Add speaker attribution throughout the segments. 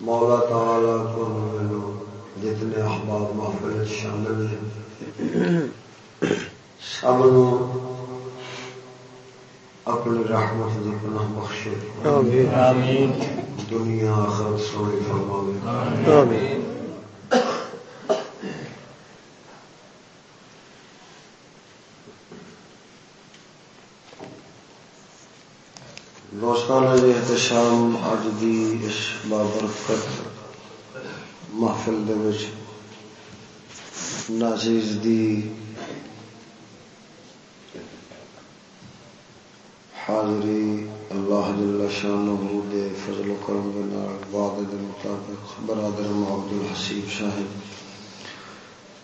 Speaker 1: مولا تعالی کو جتنے احباب محفل شامل ہیں۔ سب نو اپنی رحمت کی پناہ بخشے۔
Speaker 2: آمین۔
Speaker 1: دنیا آخر سونے فرماوے۔
Speaker 3: آمین۔
Speaker 1: احتشام اج دی اس بابرکت محفل دے وچ نازیز دی حاضری اللہ شان شانہ دے فضل و کرم دے نال دے مطابق برادر عبد الحسیب صاحب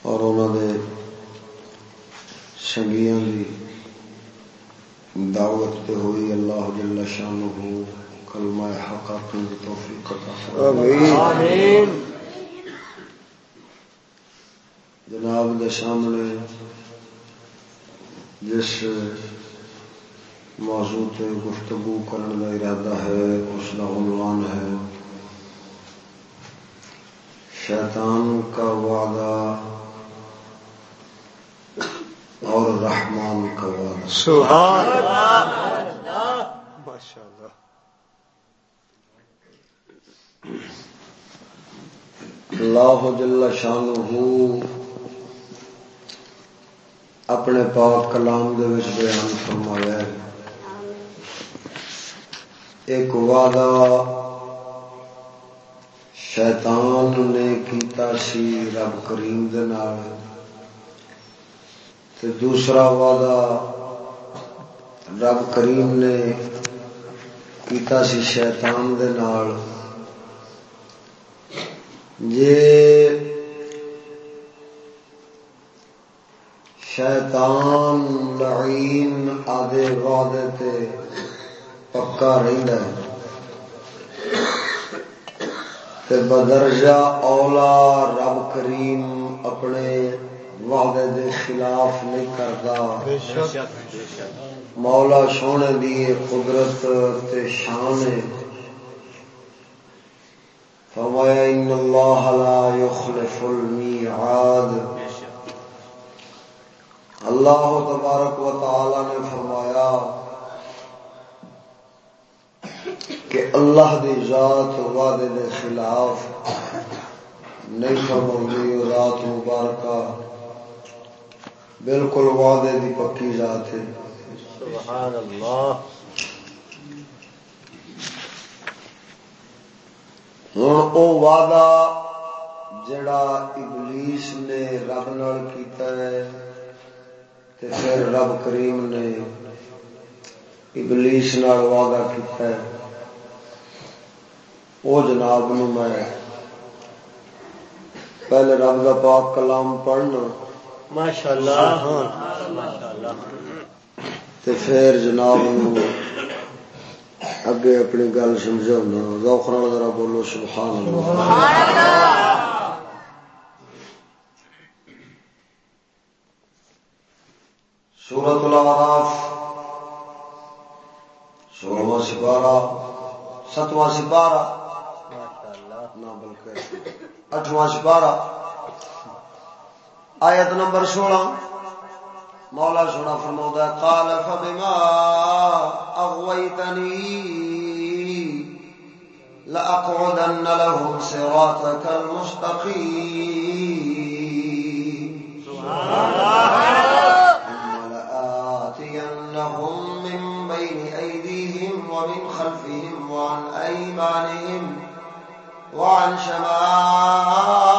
Speaker 1: اور انہاں دے سنگیاں دی دعوت ہوئی اللہ جل شانہ كلما حقا بتوفيقك
Speaker 3: آمين.
Speaker 1: جناب دے سامنے جس موضوع تے گفتگو کرنے کا ارادہ ہے اس کا عنوان ہے شیطان کا وعدہ اور رحمان کا وعدہ۔
Speaker 2: سبحان اللہ۔ ماشاءاللہ۔
Speaker 1: اللہ جل شانہ اپنے پاک کلام دے وچ بیان فرمایا ہے۔ ایک وعدہ شیطان نے کیتا سی رب کریم دے نال۔ تے دوسرا وعدہ رب کریم نے کیتا سی شیطان دے نال۔ جے شیطان لعین آدھے وعدے تے پکا رہندا ہے۔ تے بدرجہ اولا رب کریم اپنے وعدے دے خلاف نہیں کرتا مولا سونے دی قدرت تے شان ہے۔ فرمایا، ان اللہ لا يخلف المیعاد. اللہ تبارک و تعالی نے فرمایا کہ اللہ دی ذات وعدے دے خلاف نہیں فرمائی ذات مبارکہ بالکل وعدے دی پکی ذات ہے۔
Speaker 3: سبحان اللہ۔
Speaker 1: ہوں او وعدہ جڑا ابلیس نے رب نال کیتا ہے تے پھر رب کریم نے ابلیس نال وعدہ کیتا ہے او جناب نو میں پہلے رب دا پاک کلام پڑھنا
Speaker 3: ماشاء اللہ ماشاء اللہ
Speaker 1: تے پھر جناب نو اگے اپنی گل سمجھانا ذوق ذرا بولو، سبحان اللہ۔ سورت الاعراف سولہواں سپارہ، ستواں سپارہ۔ نہ بلکہ اٹھواں سپارہ۔ آیت نمبر سولہ۔ مولا سونا فرما قال، فبما اغويتني لاقعدن لهم صراطك المستقيم ثم لآتينهم من بين أيديهم ومن خلفهم وعن أيمانهم وعن شمائلهم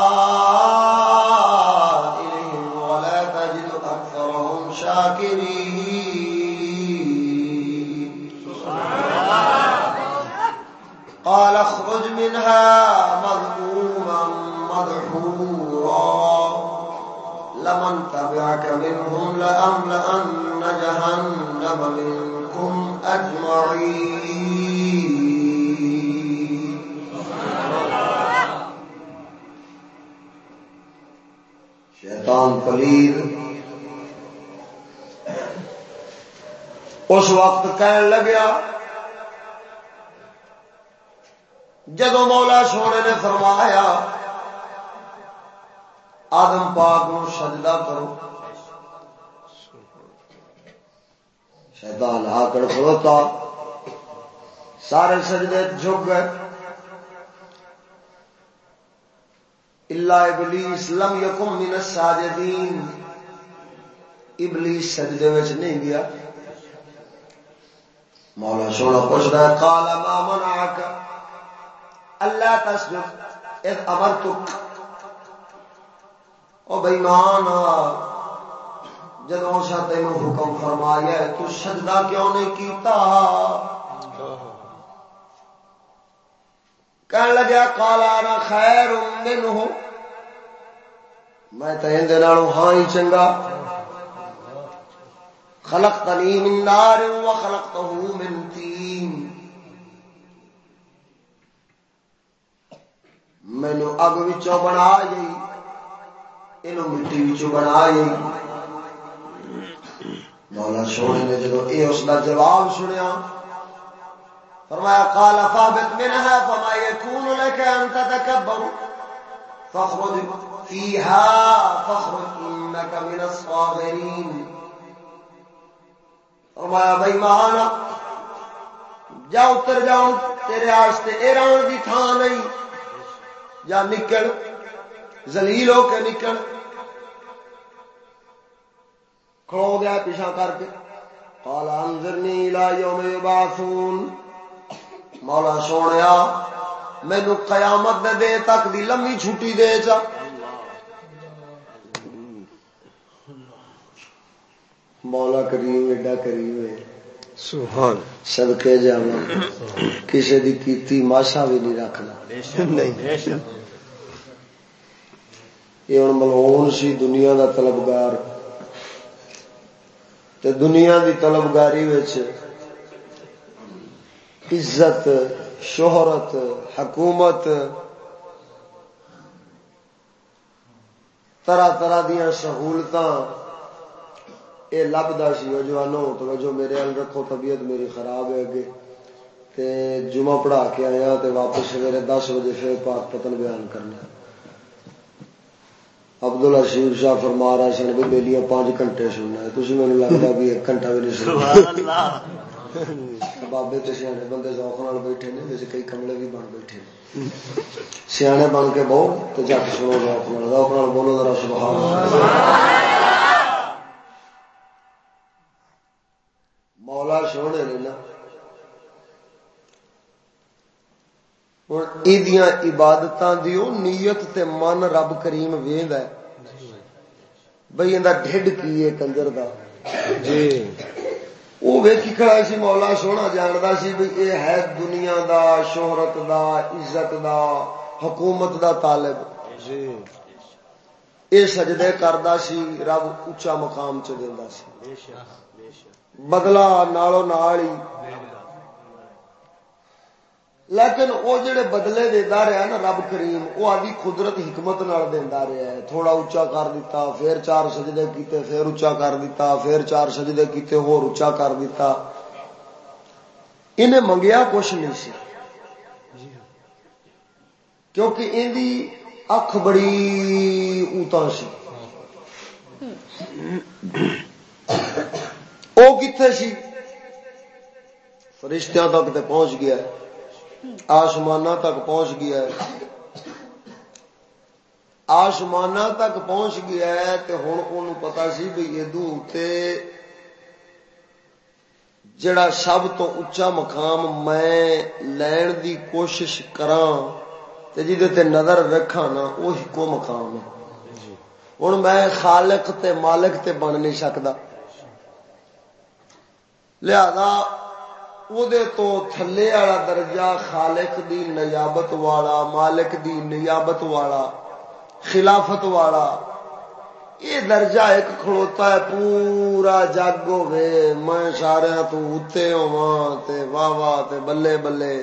Speaker 1: تبعك منهم لأملأن جهنم منكم أجمعين شیطان پلید اس وقت کہن لگیا جدو مولا سونے نے فرمایا، آدم پاک نو سجدہ کرو۔ شیطان آ کر کھلوتا۔ سارے سجدے جھک گئے۔ اللہ ابلیس لم یکم من الساجدین ابلیس سجدے وچ نہیں گیا۔ مولا سونا پوچھتا ہے، قال ما منعک اللہ تسجد اذ امرتک او بےمان جدو سا تین حکم فرمایا تو سجدہ کیوں نہیں کیتا؟ کہنے لگا کالا خیر میں تو اندر ہاں ہی چنگا۔ خلقتنی من نار و خلقته من تین۔ مینو اگ وچوں بنا گئی یہ مٹی بنا گئی مولا سونے نے جدو یہ اس کا جواب سنیا، فرمایا، قال فابت منها فما يكون لك ان تتكبر فاخرج فيها فاخرج انك من الصاغرين فرمایا، بھائی مانا جا اتر جاؤ تیرے آستے ایران کی تھان نہیں یا نکل زلیل ہو کے نکل کھڑو گیا پیچھا کر کے۔ قال انظرنی الى یوم یبعثون۔ مولا سونیا مینو قیامت دے دے تک دی لمبی چھٹی دے چا۔ مولا کریم ایڈا کریم ہے۔
Speaker 3: سبحان۔
Speaker 1: صدقے جاواں۔ کسی دی کیتی ماسا بھی نہیں رکھنا۔
Speaker 3: نہیں۔
Speaker 1: یہ ہوں ملون سی دنیا دا طلبگار۔ تے دنیا دی طلبگاری وچ عزت، شہرت، حکومت، طرح طرح دیا سہولت یہ لبدا سی۔ جوانو، توجہ میرے ال رکھو، طبیعت میری خراب ہے اگے۔ تے جمعہ پڑھا کے آیا، تے واپس سویرے دس بجے پھر پاک پتن بیان کرنا۔ عبد الرشید شاہ فرما رہا سن بھی بیلیاں پانچ گھنٹے سننا ہے تھی مجھے لگتا بھی ایک گھنٹہ بھی نہیں سننا بابے تو سیانے بندے ذوق نال بیٹھے نے ویسے کئی کملے بھی بن بیٹھے نے سیانے بن کے بہو تو جٹ سنو ذوق نال ذوق نال بولو ذرا سبحان اللہ مولا سونے نے نا ہوں یہ عبادت دیو نیت تے من رب کریم ویند ہے بھائی یہ ڈھڈ کی ہے کنجر دا
Speaker 3: جی
Speaker 1: وہ ویکھی کھڑا سی مولا سونا جاندا سی بھی یہ ہے دنیا دا شہرت دا عزت دا حکومت دا طالب
Speaker 3: جی
Speaker 1: یہ سجدے کردا سی رب اچا مقام چ دیندا سی
Speaker 3: بے شک بے شک
Speaker 1: بدلا نالو نال ہی لیکن وہ جڑے بدلے دینا رہا نا رب کریم، وہ آدھی قدرت حکمت نال دینا رہا ہے۔ تھوڑا اچا کر دیتا، پھر چار سجدے کیتے، پھر اچا کر دیتا، پھر چار سجدے کیتے، ہور اچا کر دیتا۔ انہیں منگیا کچھ نہیں سی۔ کیونکہ ان دی اکھ بڑی اوتا سی۔ وہ کتنے سی؟ فرشتیاں تک تے پہنچ گیا۔ ہے آسمان تک پہنچ گیا ہے۔ آسمان تک پہنچ گیا ہے تے ہوں ان پتا سی بھی ادو جڑا سب تو اچا مقام میں لین دی کوشش کراں تے جی تے نظر رکھا نا وہی کو مقام ہے۔ ہوں میں خالق تے مالک تے بن نہیں سکتا لہذا تو تھلے والا درجہ خالق دی نیابت والا مالک دی نیابت والا خلافت والا یہ درجہ ایک کھڑوتا ہے پورا جگ ہوے میں سارے تو اتنے تے واہ واہ تے بلے بلے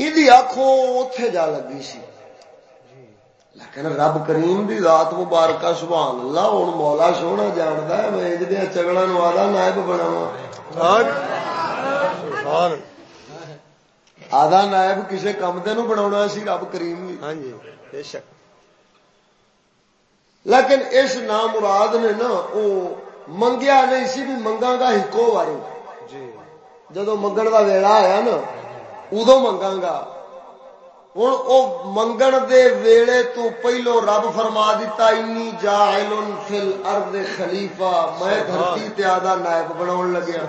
Speaker 1: یہ آخو اتے جا لگی سی لیکن رب کریم دی ذات مبارکہ سبحان اللہ ہوں مولا سونا جانتا ہے میں جدیا چگڑا نو آدھا نائب بناوا آدھا نائب کسی کام دے نو سی رب کریم
Speaker 3: ہاں جی بے شک۔
Speaker 1: لیکن اس نام مراد نے نا وہ منگیا نہیں سی بھی منگا گا ہکو بارے
Speaker 3: جی۔
Speaker 1: جدو منگن کا ویلا آیا نا ادو منگا گا۔ ہوں وہ منگن دے ویلے تو پہلو رب فرما دیتا انی جاہل فل ارد خلیفہ میں دھرتی تے آدھا نائب بنا لگیا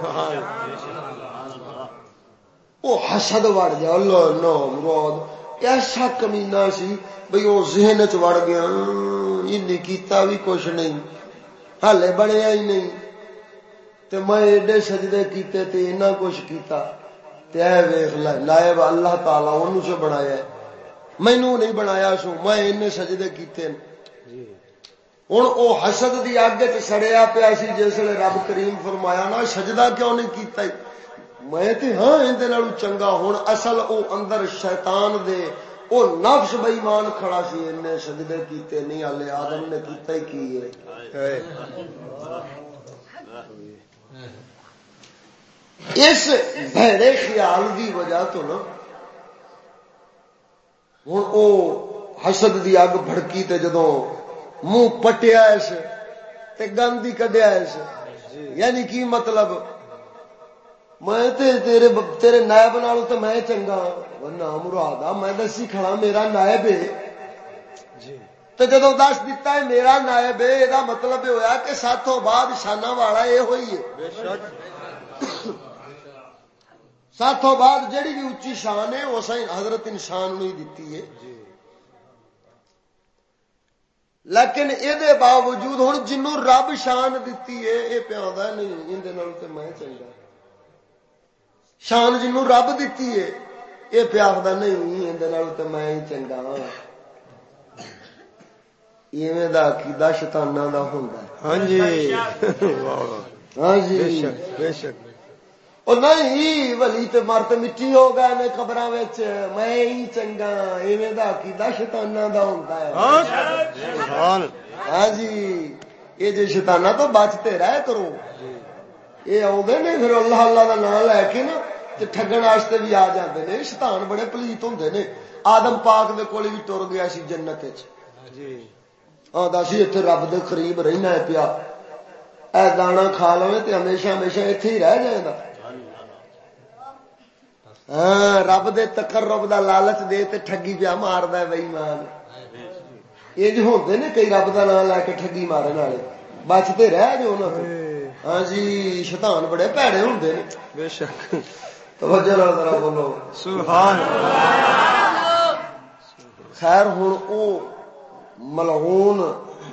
Speaker 1: وہ حسد وڑ گیا اللہ نو مراد ایسا کمینا سی بھئی وہ ذہن چ وڑ گیا ان کیتا بھی کچھ نہیں ہالے بنیا ہی نہیں تے میں ایڈے سجدے کیتے تے اینا کچھ کیتا تے اے ویکھ لے نائب اللہ تعالی اونوں سے بنایا ہے۔ نہیں بنایا سو میں سجدے کیتے ہوں وہ حسد دی اگ چ سڑیا پیا سی جس رب کریم فرمایا نا سجدہ کیوں نہیں کیتا میں تے ہاں اندر چنگا ہوں اصل او اندر شیطان دے او نفس بئیمان کھڑا سی ان سجدے کیتے نہیں ہلے آدم نے کیتا ہی کی ہے؟ اس بھڑے خیال دی وجہ تو نا ہوں وہ حسد دی اگ بھڑکی تے جدوں منہ پٹیا اس تے گند ہی کڈیا اس۔ یعنی کی مطلب؟ میں تے تیرے تیرے نائب نالوں تے میں چنگا ورنہ مراد میں دسی کھڑا میرا نائب ہے جی۔ تو جدو دس دتا ہے میرا نائب ہے یہ مطلب ہوا کہ ساتوں بعد شانہ والا یہ ہوئی ہے ساتوں بعد جڑی بھی اچھی شان ہے اس حضرت انسان نے دیتی ہے۔ لیکن یہ باوجود ہوں جنوں رب شان دیتی ہے یہ پیا نہیں اندر میں چنگا۔ شان جنوں رب دیتی ہے یہ پیا نہیں اندر میں ہی چنگا ایویں دا عقیدہ شیطاناں دا ہوندا ہے۔ ہاں جی۔ ہاں جی۔ بے شک بے شک۔ او نہیں ولی تے مر تے مٹی ہو گئے نے وچ میں ہی چنگا ایویں دا عقیدہ شیطاناں دا ہوندا ہے ہاں جی یہ جے شیطاناں تو بچتے رہ کرو یہ آدھے نے پھر اللہ اللہ دا نام لے کے نا تے ٹھگن واسطے بھی آ جاندے نے شیطان بڑے پلیت ہوندے نے آدم پاک دے کول بھی ٹر گیا سی جنت وچ جی سی اتنے رب دے قریب رہنا ہے پیا اے دانا کھا لو تو ہمیشہ ہمیشہ اتنے ہی رہ جائے گا رب دے رب دا لالچ دے تے ٹھگی پیا مار بئی مان یہ جو ہوتے نے کئی رب دا نام لے کے ٹھگی مارن والے بچتے رہ جو نا ہاں جی شیطان بڑے پیڑے ہوں بے شک توجہ ذرا بولو سبحان خیر ہوں او ملعون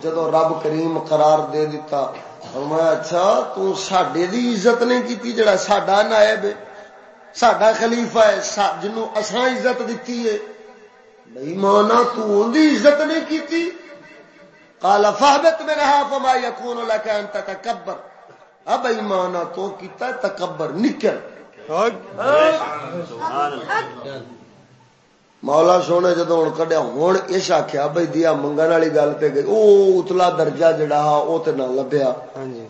Speaker 1: جدو رب کریم قرار دے دیتا فرمایا اچھا تو ساڈے دی عزت نہیں کیتی جڑا ساڈا نائب ہے ساڈا خلیفہ ہے جنوں اساں عزت دتی ہے بھائی مانا دی عزت نہیں کیتی قال فهبت منها فما يكون لك ان تتكبر اب ایمانا تو کیتا تکبر نکل مولا سونے جدو ہوں کڈیا ہوں اس آخیا بھائی دیا منگن والی گل پہ گئی وہ اتلا درجہ جڑا وہ تو نہ لبیا ہاں جی۔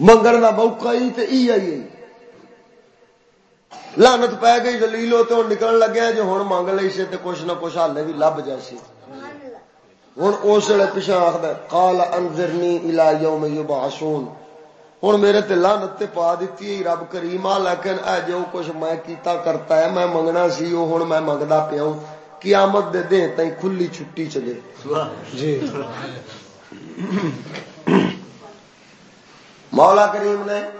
Speaker 1: منگن کا موقع ہی ای آئی لانت پی گئی دلیلو تو نکل لگیا جو ہوں منگ لی سے کچھ نہ کچھ ہالے بھی لب جیسی ہوں اس ویل پیچھا آخر کال انزرنی الا یوم یبعثون۔ ہوں میرے لانت پا دیتی رب کریما لیکن اے جو کچھ میں کیتا کرتا ہے میں منگنا سی وہ ہوں میں منگتا پیا قیامت دے دیں تھی کھلی چھٹی چلے۔ جی۔ مولا کریم نے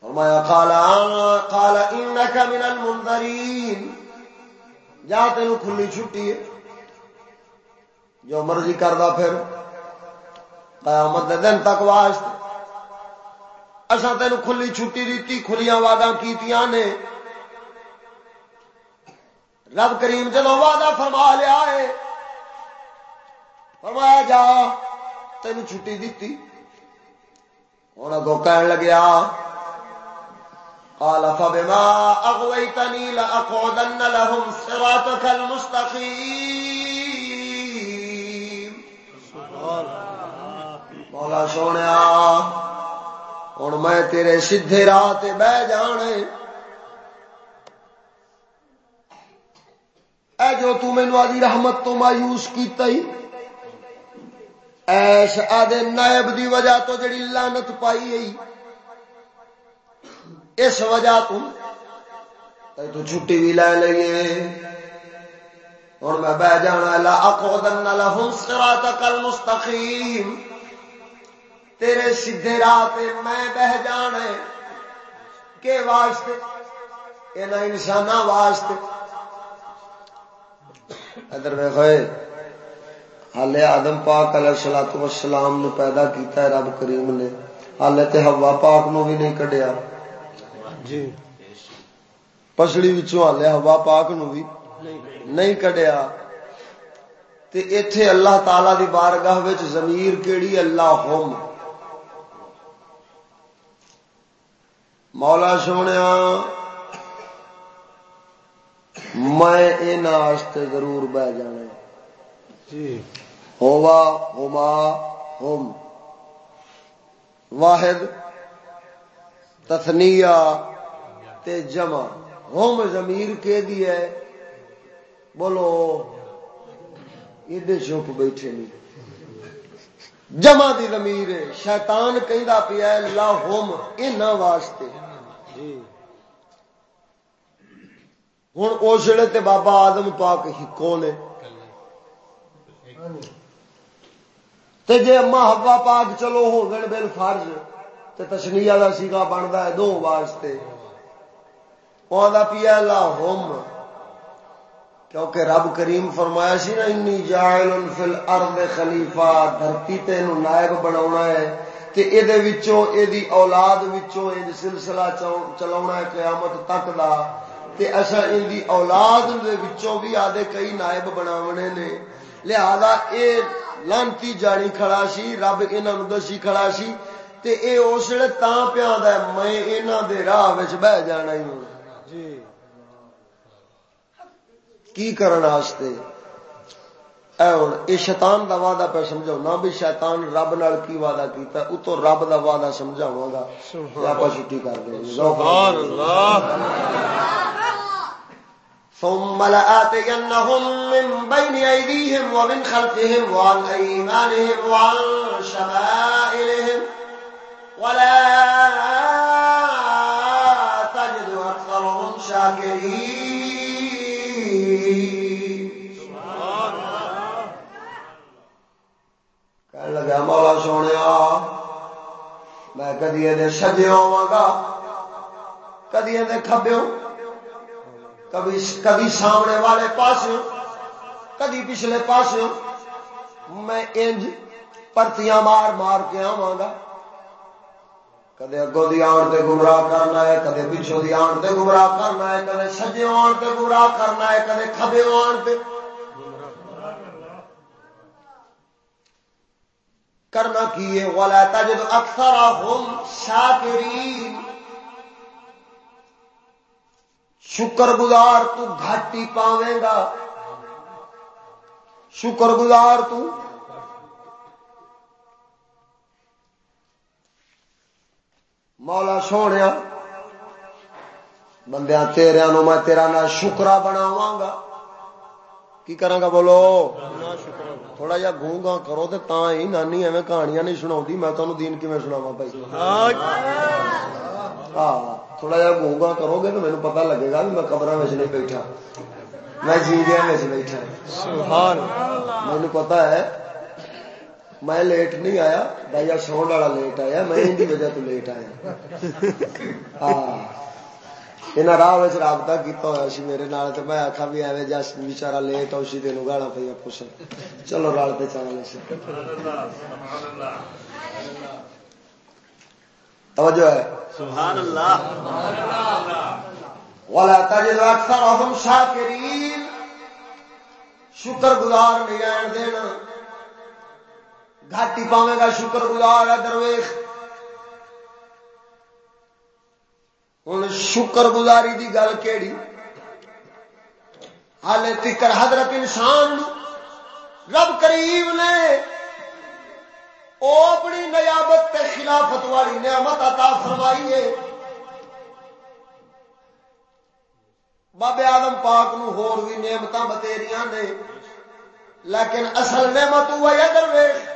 Speaker 1: فرمایا کالا کالا من المنذرین۔ جا تین کھلی چھٹی ہے۔ جو مرضی کردا پھر، قیامت دے دن تک واسطے۔ اصا تین کھلی چھٹی دیتی کھلیاں وعدہ کیتیاں نے۔ رب کریم جدو وعدہ فرما لیا ہے، فرمایا، جا تین چھٹی دیتی ہوں اگو کہن لگیا، قال، فبما اغويتني لاقعدن لهم صراطك المستقيم. مولا سونے ہوں میں تیرے سیدھے راہ تے بہ جانے، اے جو تینو آدھی رحمت تو مایوس کیتا ہی ایس آدھے نائب دی وجہ تو جڑی لانت پائی گئی اس وجہ تم تو چھٹی بھی لے لیے ہوں میں بہ جانا لا اقعدن لهم صراطك المستقيم تیرے سیدھے راہ میں بہ جانا کے واسطے یہاں انسان واسطے ادھر میں ویخے ہالے آدم پاک علیہ سلاط وسلام نو پیدا کیتا ہے رب کریم نے۔ ہالے تے ہوا پاک نو بھی نہیں کڈیا۔ جی۔ پسڑی ہالے ہوا پاک نو بھی نہیں کڈیا۔ تے ایتھے اللہ تعالی دی بارگاہ وچ ضمیر کیڑی اللہ ہوم۔ مولا سونے میں ضرور بہ جانا۔ جی۔ ہوا ہوما ہوم واحد تثنیا تے جمع۔ ہوم زمیر کے دی ہے؟ بولو۔ یہ چپ بیٹھے نہیں۔ جمع دی زمیر ہے۔ شیطان کہہ پیا لا ہوم ان واسطے۔ جی۔ ہوں اس ویلے تے بابا آدم پاک ہکو نے۔ تے جے اما پاک چلو ہو گئے بل فرض، تے تشنیہ دا سیگا بنتا ہے دو واسطے۔ پودا پیا لا ہوم کیونکہ رب کریم فرمایا سی نا، انی جائل فی الارض خلیفہ دھرتی تینو نائب بناونا ہے کہ اے دے وچوں اے دی اولاد وچوں اے سلسلہ چلاونا ہے قیامت تک دا۔ تے اسا ان دی اولاد دے وچوں بھی آدھے کئی نائب بناونے نے۔ لہذا اے لانتی جانی کھڑا سی رب انہاں نو دسی کھڑا سی تے اے اس ویلے تاں ہے میں انہاں دے راہ وچ بیٹھ جانا ہی ہوں۔ جی۔ کی کرنے اے ہوں یہ شیطان دا وعدہ پہ سمجھا بھی شیطان رب نال کی وعدہ کیتا اتو رب دا وعدہ سمجھاوا گا۔ آپ چھٹی کر دیں سبحان اللہ۔ ثم لآتينهم من بين أيديهم ومن خلفهم وعن أيمانهم وعن شمائلهم. ولا تجد أكثرهم شاكرين. لگا، مولا سونے، میں کدی سجے ہوا گا؟ کدی کبے کبھی کبھی سامنے والے پاس کدی پچھلے پاس میں انج پرتیاں مار مار کے آواں گا کدے اگوں دی آن تے گمراہ کرنا ہے، کدے پچھوں دی آن تے گمراہ کرنا ہے، کدے سجے آن تے گمراہ کرنا ہے، کدے کھبے آن تے۔ کرنا کی ہے والا تجد اکثر ہم شاکرین شکر گزار تو گھاٹی پاویں گا شکر گزار تو مولا سونے بندیا تیریا نو میں تیرا نہ شکرا بناواں گا کی کرا گا بولو تھوڑا جا گونگا کرو تا ہی نانی ایویں کہانیاں نہیں سنا میں تمہیں دین کیون سناوا بھائی؟ ہاں تھوڑا جا گونگا کرو گے تو میرے پتا لگے گا میں قبر نہیں بیٹھا۔ میں جیندیا بیٹھا۔ مجھے پتا ہے میں لیٹ نہیں آیا بھائی سون والا لیٹ آیا میں ان کی وجہ تو لیٹ آیا۔ ہاں۔ یہاں راہ رابطہ کیتا ہوا سی میرے نال تو میں آخا بھی ایویں جس بچارا لیٹ آؤ سی تین گالا پہ پوچھ چلو رل پہ چل توجہ ہے سبحان اللہ ولا تجد اکثرهم شاکرین شکر گزار نہیں رہن دینا گھاٹی پاوے گا شکر گزار ہے درویش ہوں شکر گزاری دی گل کہڑی ہال تکر حضرت انسان رب کریم نے او اپنی نیابت تے خلافت والی نعمت عطا فرمائی ہے بابے آدم پاک نو ہور بھی نعمت بتیریاں نے لیکن اصل نعمت ہوا یا درویش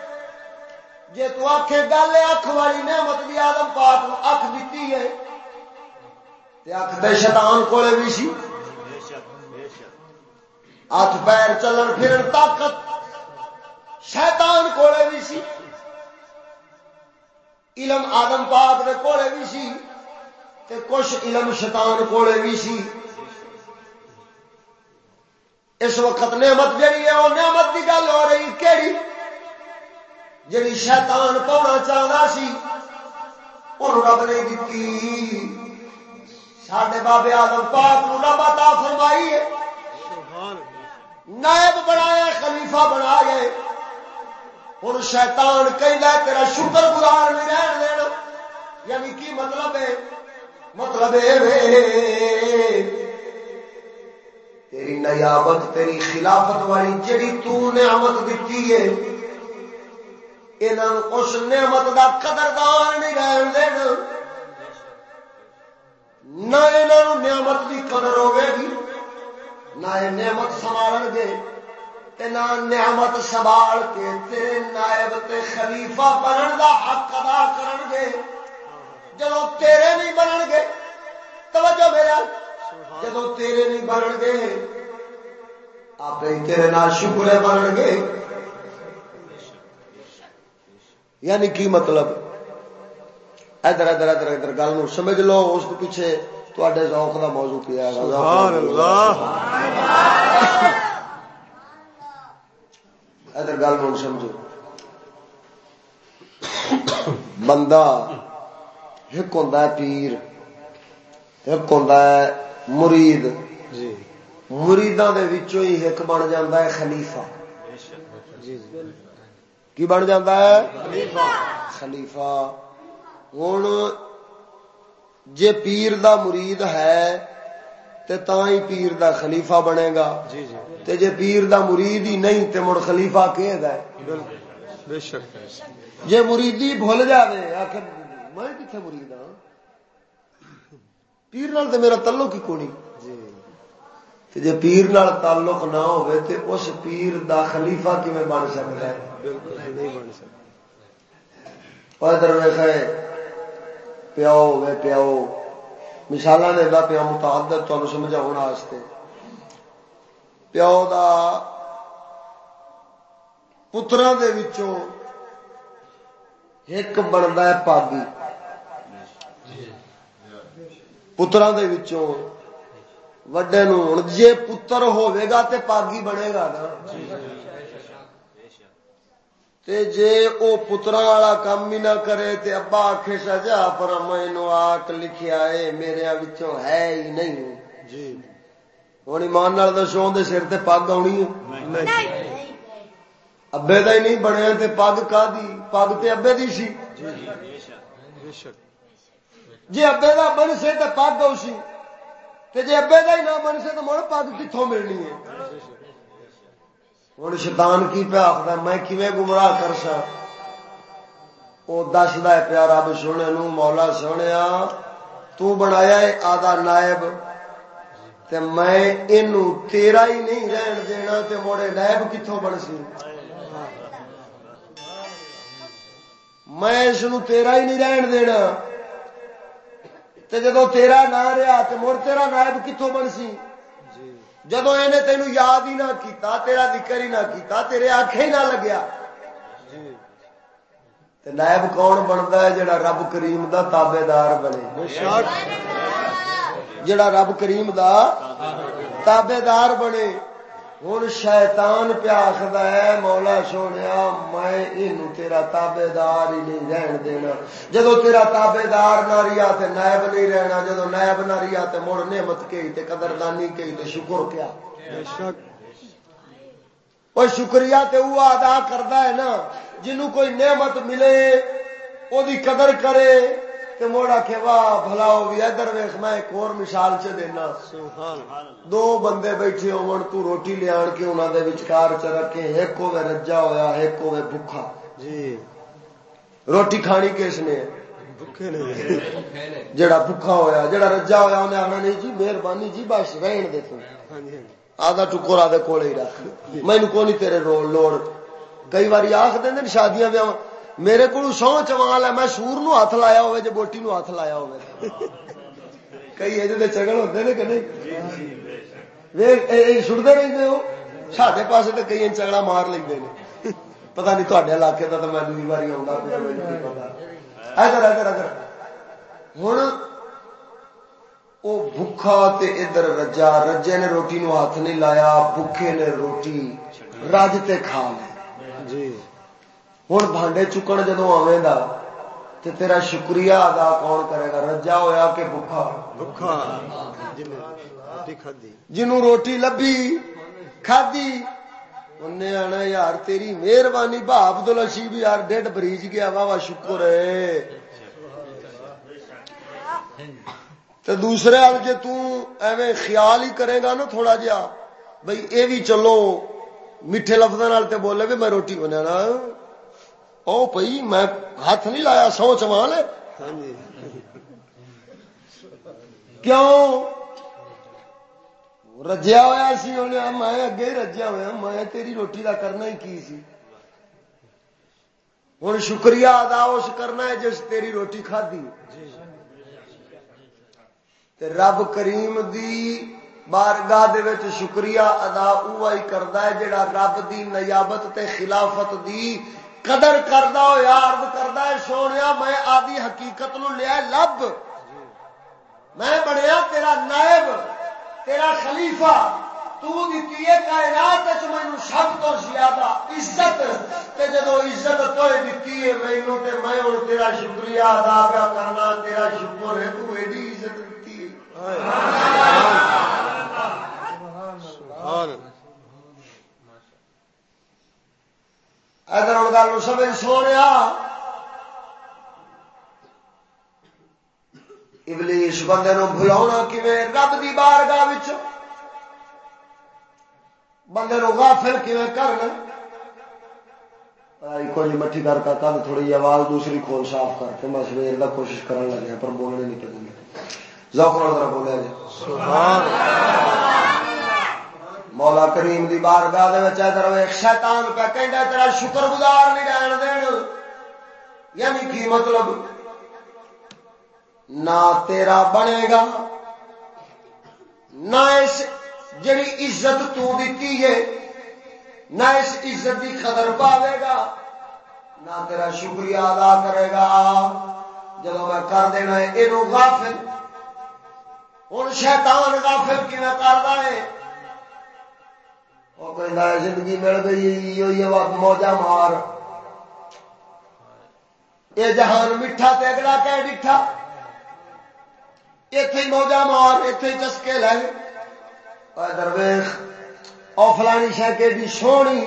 Speaker 1: جی تو آخ گل اکھ والی نعمت بھی آدم پاک نو اکھ دیتی ہے اکھ شیطان کولے بھی سی ہاتھ پیر چلن پھرن طاقت شیطان کولے بھی سی علم آدم پاک دے کولے بھی سی تے کچھ علم شیطان کولے بھی سی اس وقت نعمت جہی ہے وہ نعمت کی گل ہو رہی کہڑی جی شیطان پاؤنا چاہتا سی ان رب نے دیتی سڈے بابے آدم پاک رب عطا فرمائی ہے نائب بنایا خلیفہ بنا گئے ہوں شیطان کہ تیرا شکر گزار نہیں رہن دینا یعنی کی مطلب ہے مطلب تیری نیابت تیری خلافت والی جڑی تو نعمت دیتی ہے اس نعمت کا قدردان نہیں رہن دینا نہ نعمت کی قدر ہوے گی، نہ یہ نعمت سنبھال گے نہ نعمت سنبھال کے تیرے نائب تے خلیفہ بنن دا حق ادا کرن گے جب تیرے نہیں بنن گے، توجہ میرا جب تیرے نہیں بنن گے آپ تیرے نال شکرے بنن گے۔ یعنی کی مطلب؟ ادھر ادھر ادھر ادھر گل سمجھ لو اس کے پیچھے تے ذوق کا موضوع کیا ادھر گل نو سمجھو۔ بندہ ایک ہوں پیر ایک ہوں مرید۔ جی۔ مریداں ہی ایک بن جا خلیفہ۔ جی، جی۔ کی بن جا ہے؟ خلیفہ۔ ہوں جے پیر دا مرید ہے تے تا ہی پیر دا خلیفہ بنے گا جی جی تے جے پیر دا مرید ہی نہیں تے مڑ خلیفہ کہ بے شک جے مریدی بھول جائے آخر میں کتنے مرید ہاں پیر نال تے میرا تعلق ہی کونی جی جے پیر نال تعلق نہ ہوئے تے اس پیر دا خلیفہ کیویں بن سکتا ہے بالکل نہیں بن سکتا ادھر ویسے پیو ہوے پیو مثال دینا پیا متعدد تمہیں سمجھا پیو دا پترا ایک بنتا ہے پاگی پترا وڈے نو جی پتر ہوا تو پاگی بنے گا نا۔ تے جے او پترا والا کام بھی نہ کرے تے ابا آخے سجا پر مینو آک لکھیا ہے میرے وچوں ہے ہی نہیں۔ جی۔ ہوں ایمان نال دسو دے سر تے پگ آنی ابے دا ہی نہیں بنیا تے پگ کا دی؟ پگ تے ابے دی سی؟ جی۔ ابے دا بن سے تے پگ آؤ سی۔ تے جے ابے دا ہی نہ بن سے تو مڑ پگ کتوں ملنی ہے؟ ہوں شیطان کی پیا آخر میں کھے گمراہ کر سا وہ دستا ہے پیا رب سونے نو، مولا سونے تو بنایا ہے آدھا نائب۔ تے میں اینو تیرا ہی نہیں رہن دینا، تے موڑے نائب کتوں بن سی؟ میں اس تیرا ہی نہیں رہن دینا۔ تے جدو تیرا نہ رہا تے مڑ تیرا نائب کتوں بن سی؟ جدو یہ تینوں یاد ہی نہ کیتا تیرا ذکر ہی نہ کیتا تیرے آخ ہی نہ لگیا۔ نائب کون بنتا ہے جڑا رب کریم دا تابے دار بنے جڑا رب کریم دا تابے دار بنے۔ ہوں شیطان پیا آخر ہے مولا سونے میں یہ تیرا تابے دار ہی نہیں رہن دینا۔ جدو تیرا تابے دار نہ رہا تو نائب نہیں رہنا جدو نائب نہ رہا تو مڑ نعمت تے قدردانی کہی تے شکر کیا۔ وہ شکریہ تے وہ ادا کرتا ہے نا جنوں کوئی نعمت ملے وہ قدر کرے۔ تے موڑا کے واہ بھلا ہو گیا ادھر ویخ میں ایک اور مثال چ دینا۔ دو بندے بیٹھے ہون تو روٹی لیا کے انہوں دے وچکار چ رکھے۔ ایک ہوے رجا ہویا ایک ہوے بھوکا جی۔ روٹی کھانی کس نے؟ جڑا بھوکا ہویا جڑا رجا ہویا انہیں آنا نہیں جی مہربانی جی بس رہن دے تو آدھا ٹکر آدھے کول ہی رکھ۔ مینو کو نہیں تیرے رول لوڑ۔ کئی بار آخ دیں شادیاں میرے کو سو چوال ہے میں سور نو ہاتھ لایا ہوئے جی بوٹی نو ہاتھ لایا ہوئے۔ کئی یہ چگل ہوتے ہیں کہ نہیں؟ سڑتے رہتے ہو؟ سارے پاس تو کئی چگڑا مار لیں پتا نہیں تے علاقے کا تو میں دوسری باری ادھر ادھر ادھر۔ ہوں وہ بکھا ادھر رجا رجے نے روٹی نو ہاتھ نہیں لایا بکھے نے روٹی رج تے کھا لی جی۔ ہوں بانڈے چکن جدو آئے گا تو تیرا شکریہ ادا کون کرے گا رجا ہوا کہ بکھا جنوں روٹی لبھی کھدی انہیں آنا یار تیری مہربانی بھاپ لشی بھی یار ڈیڈ بریج گیا واہ واہ شکر ہے تو دوسرے وال جی تیویں خیال ہی کرے گا نا تھوڑا جہا بھائی یہ بھی چلو میٹھے لفظوں بولے بھی میں روٹی بنیا نا او پئی، میں ہاتھ نہیں لایا، سو چوال کیوں؟ رجیا ہوا سی انہیں، میں اگے رجیا ہوا میں تیری روٹی کا کرنا ہی کی سی؟ ہوں شکریہ ادا اس کرنا ہے جس تیری روٹی کھدی رب کریم دی بارگاہ دے وچ شکریہ ادا ہی کردا ہے، جڑا رب دی نیابت تے خلافت دی قدر کردا ہو عرض کردا ہے سونیا میں آدی حقیقت نو لیا لب۔ میں بنیا تیرا نائب تیرا خلیفہ تو دیتی ہے کائنات مینو سب تو زیادہ عزت۔ تے جدو عزت تو دیتی ہے مینو تے میں ہوں تیرا شکریہ ادا پیا کرنا تیرا شکر ہے تو ایڈی عزت دیتی ہے۔ ادھر ہوں گل سمجھ، سونے ابلیس بندے نو بلا کیویں؟ رب دی بارگاہ بندے نو غافل کیویں کر جی مٹھی کر کا کل تھوڑی جی آواز دوسری کھول صاف کر کے میں سویر کا کوشش کرنے لگا پر بولنے نہیں پہ ذرا بولیا جی۔ سبحان مولا کریم دی بارگاہ دے وچ ادھر ایک شیطان پہ کہندا تیرا شکر گزار نہیں رہن دین۔ یعنی کی مطلب؟ نہ تیرا بنے گا، نہ اس جڑی عزت تو دیتی ہے، نہ اس عزت کی قدر پاوے گا، نہ تیرا شکریہ ادا کرے گا۔ جب میں کر دینا ہے یہ غافل۔ ہوں شیطان غافل کی میں کرتا ہے؟ وہ کہنا ہے زندگی مل گئی موجہ مار۔ یہ جہان میٹھا تے اگلا کہ ڈٹھا اتے موجہ مار اتے چسکے لے۔ درویش او فلانی شہ کے سونی؟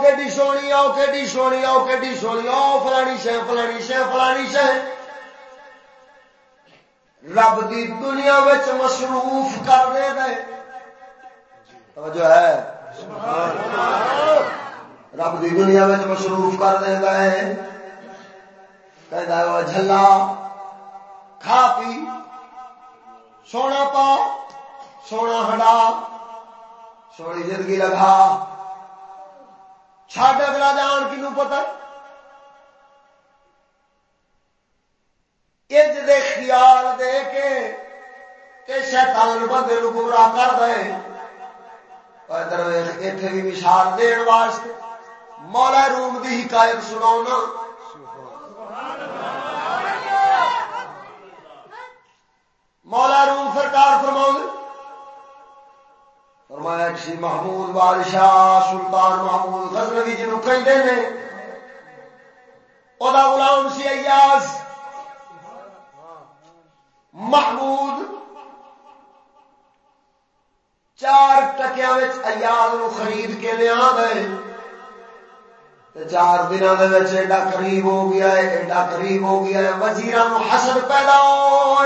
Speaker 1: کہ سونی آؤ کہ سونی آؤ کہ سونی۔ آؤ فلانی شہ فلانی شہ فلانی شہ رب دی دنیا مصروف کر دے۔ گئے جو ہے؟ رب دی دنیا مصروف کر دے گئے کہ جلا کھا پی، سونا پا، سونا ہڈا سونی زندگی لگا۔ چھڈ اگلا جان کنو پتا اج دے خیال دے کے، کہ شیطان بندے نو گمراہ کر دے۔ ادھر بھی مثال دن واسطے مولا روم دی حکایت سنا مولا روم سرکار فرما فرمایا کسی محمود بادشاہ سلطان محمود غزنوی جنو کہتے ہیں وہ غلام سی ایاز محمود چار ٹکیا ایاز نو خرید کے لیا گئے چار دنوں کے ایڈا قریب ہو گیا ہے، ایڈا قریب ہو گیا ہے۔ وزیر حسد پیدا ہو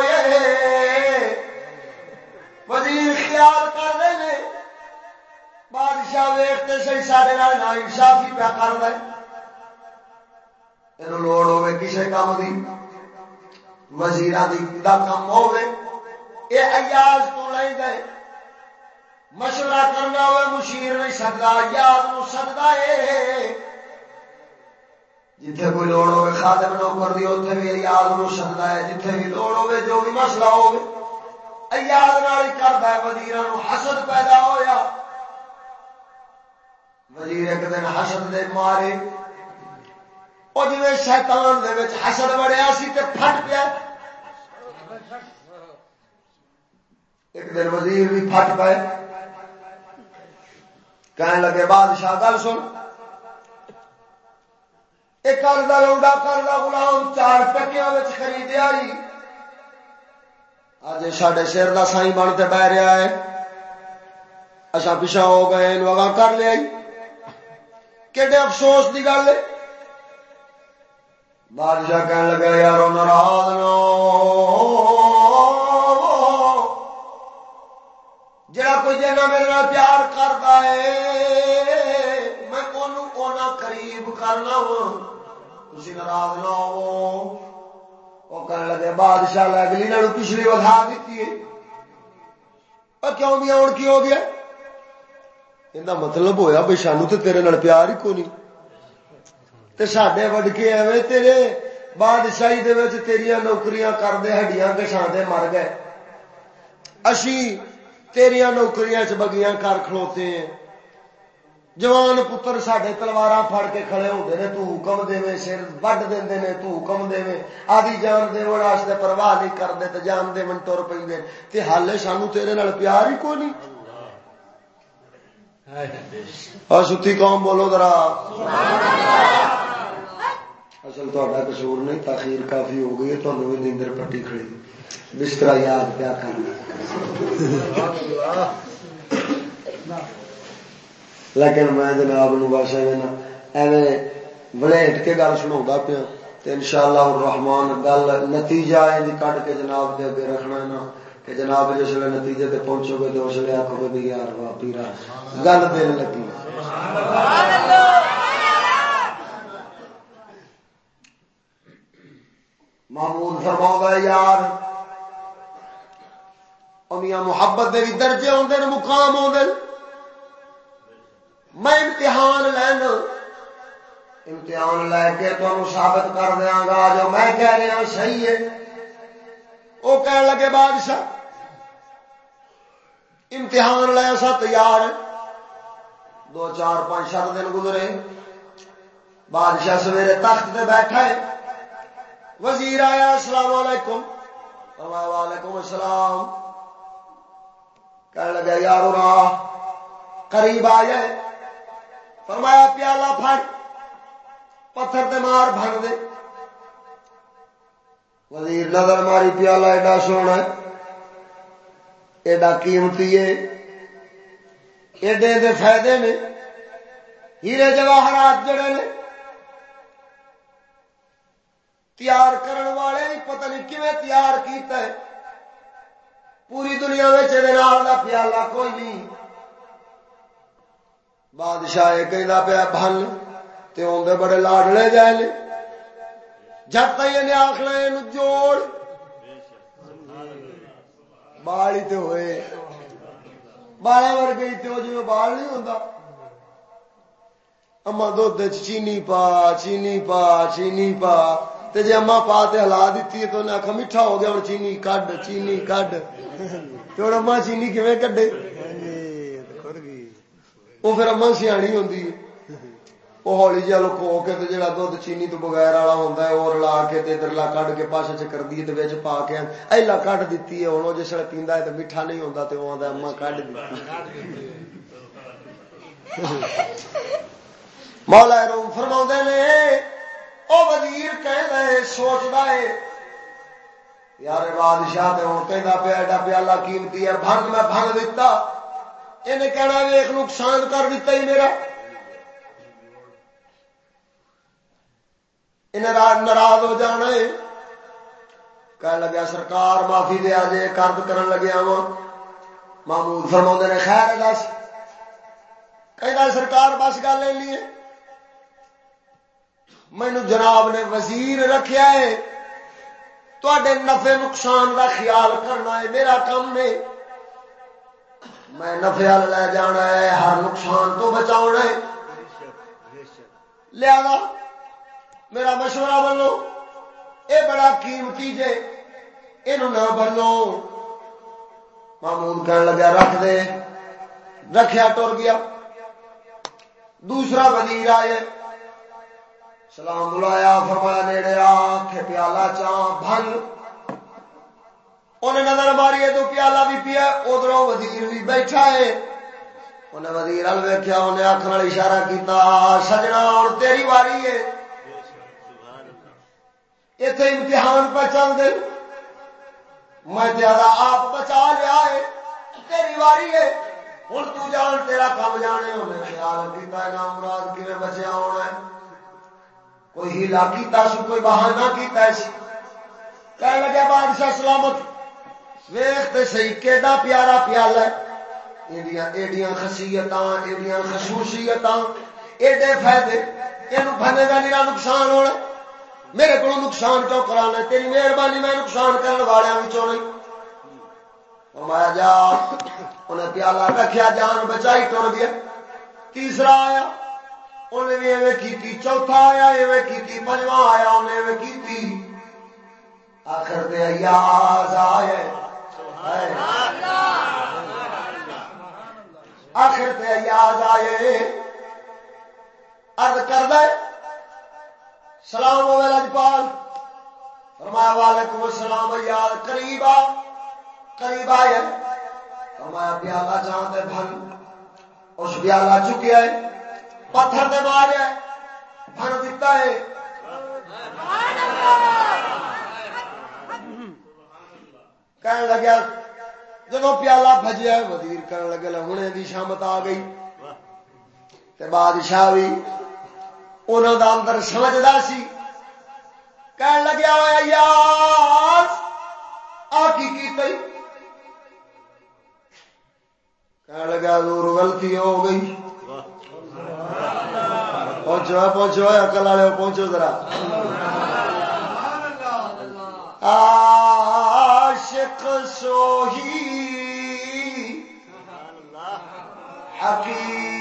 Speaker 1: وزیر خیال کر رہے بادشاہ ویختے سی سارے نا انصافی پیا کر دے یہ لوڑ ہوے کسی کام کی وزیر کام ہوے یہ ایاز تو لے گئے۔ مشورہ کرنا ہوئے، مشیر نہیں سکتا ایاز سکتا ہے۔ جتھے کوئی لوڑ ہوے خادم نوکر دی اتنے بھی ایاز نو سکتا ہے۔ جتھے بھی لوڑ ہوے جو بھی مسئلہ ہوے ایاز نال کرتا ہے۔ وزیر حسد پیدا ہویا۔ وزیر ایک دن حسد دے مارے۔ وہ جی شیتان حسد بڑیا سی تے پھٹ پیا۔ ایک دن وزیر بھی پھٹ پائے کہنے لگے، بادشاہ گل سن۔ ایک کردا لوڈا کردا غلام، چار ٹکیا خریدیا اج سڈے شیر کا سائی بنتے بہ رہا ہے۔ اچھا پیچھا ہو گئے لوگ کر لیا کہڑے افسوس کی گل ہے۔ بادشاہ کہنے لگا یار ناراض جڑا کوئی جگہ میرے پیار کرتا ہے میں اونا قریب کرنا تھی ناراض نہ ہو وہ کہنے لگے، بادشاہ اگلی نے پچھلی وکھا دیتی ہے۔ کیوں بھی آن کی ہو گیا؟ یہ مطلب ہویا بھائی سانو تو تیرے نال پیار ہی کونی۔ تے ساڈے وڈ کے ایویں تیرے بادشاہی دے وچ تیریاں نوکریاں کردے، ہڈیاں کساندے مر گئے۔ اسی تیریاں نوکریاں چ بگیاں کر کھلوتے ہیں۔ جوان پتر سڈے تلوار فڑ کے کھڑے ہوتے ہیں تکم دے سر وڈ دے تکم دے آدھی جان دے واسطے پرواہ نہیں کرتے تو جان دے من تر پہ حال سانو تیرے نال پیار ہی کوئی نہیں۔ ستی قوم بولو ذرا۔ اصل تا کسور نہیں، تاخیر کافی ہو گئی ہے تمہیں بھی نیندر پٹی کھڑی۔ بستر یاد پیا کرنا۔ لیکن میں جناب نو بس ایویں ولیٹ کے گل سنا پیا ان شاء اللہ رحمان گل نتیجہ کٹ کے جناب دے اگے رکھنا نا، کہ جناب جس ویل نتیجے تے پہنچو گے تو اس لیے آخو گے بھی یار واہ پیرا گل دل لگی۔ محمود فرما یار میاں محبت دے بھی درجے آدھے مقام آدھے میں امتحان لینا امتحان لے کے تمہیں ثابت کر دیا گا، جو میں کہہ رہا صحیح ہے۔ وہ کہنے لگے بادشاہ، امتحان لیا سا تیار دو چار پانچ سات دن گزرے۔ بادشاہ سویرے تخت پہ بیٹھا ہے۔ وزیر آیا، السلام علیکم۔ وعلیکم السلام۔ کہنے لگا یار راہ قریب آ جائے. فرمایا، پیالہ پھڑ، پتھر تے مار بھن دے. وزیر نظر ماری، پیالہ ایڈا سونا ایڈا قیمتی ہے، ایڈے دے فائدے نے، ہیرے جواہرات جڑے نے، تیار کرن والے نہیں، پتہ نہیں کیویں تیار کیتا ہے. پوری دنیا میں پیالہ کوئی نہیں۔ بادشاہ کہنا پیا بن تے آدھے بڑے لاڈلے جائے جب تک یہ آخنا یہ جوڑ۔ بال ہی ہوئے۔ بالا ورگے تو جی بال نہیں ہوتا اما دھد چینی پا چینی پا چینی پا۔ تے جی اما پا تے ہلا دیتی ہے تو انہیں آخا میٹھا ہو گیا ہوں چینی کڈ چینی کڈ۔ تو اما چینی کھے کڈے؟ وہ پھر اما سیانی ہوں وہ ہولی جی جہا لکو کے جا دھد چینی تو بغیر والا ہوتا ہے وہ رلا کے تے درلا کھ کے پاس چ کر دی پا کے ایلا کھ دیتی ہے ہوں جس ویل پیندا ہے تو میٹھا نہیں ہوتا تو وہ آتا اما کھ دی مولا روم فرما نے او وزیر کہ سوچتا ہے یار بادشاہ ہوں کہ پیا، ایڈا پیالہ قیمتی ہے بھن میں بھن دتا۔ انہیں کہنا ویخ نقصان کر دیتا ہی میرا۔ انہیں ناراض ہو جانا ہے۔ کہنے لگیا، سرکار معافی دیا جے کرد کرن لگیا وا محمود فرما نے، خیر دس۔ کہ سرکار بس گل لے لیے مینو جناب نے وزیر رکھیا ہے تے نفے نقصان کا خیال کرنا ہے، میرا کام ہے۔ میں نفع لے جانا ہے، ہر نقصان تو بچا ہے۔ لیا میرا مشورہ بنو، اے بڑا قیمتی جے یہ نہ بنو۔ معمول کہنے لگا رکھ دے۔ رکھیا ٹر گیا۔ دوسرا وزیر آئے۔ سلام بلایا، فرمایا نیڑے آ پیالہ چاہ بھن انہیں نظر ماری تو پیالہ بھی پیا ادھر وزیر بھی بیٹھا ہے۔ انہیں وزیر ہل ویکیا انہیں آخر والی اشارہ کیتا، سجنا اور تیری واری ہے۔ اتنے امتحان پہ چل دے۔ میں زیادہ آپ بچا لیا ہے، تیری واری ہے۔ ہوں تو جان تیرا کم جانے، انہیں خیال کیا نام مراد کیون بچیا ہونا ہے۔ کوئی ہیلا کیتا سی، کوئی بہانہ کیتا سی۔ کہنے لگے بادشاہ سلامت، ویخ سی کیڈا پیارا پیالہ ایڈیاں ایڈیاں خصیت ایڈیاں خصوصیت ایڈے فائدے یہ بنے کا میرا نقصان ہونا۔ میرے کو نقصان کیوں کرانا تیری مہربانی میں نقصان کرنے والوں نہیں۔ فرمایا، جا۔ انہیں پیالہ رکھیا، جان بچائی ٹر گیا۔ تیسرا آیا انہیں بھی ایویں کی چوتھا آیا، ایویں کی پنجواں آیا انہیں ایویں کی آخر دے ایاز آئے۔ آخر تے ایاز آئے۔ ارد کر دے سلام ہوئے لجپال فرمایا، وعلیکم السلام ایاز قریب آ قریب آئے فرمایا، پیالہ جان دے بھن، اس پیالہ چکیا ہے۔ پتھر دے مارے بھن دیتا ہے۔ کہنے لگیا جب پیالہ بجیا وزیر کرنے لگے ہوں کی شامت آ گئی۔ تے بادشاہ بھی انہوں کا اندر سمجھتا سی۔ کہنے لگیا ہوا یار، آ کی کہنے لگا دور غلطی ہو گئی۔ پہنچو ہاں، پہنچو ہاں، اکل والے پہنچو ذرا۔ عاشق سوہی۔ حقیقی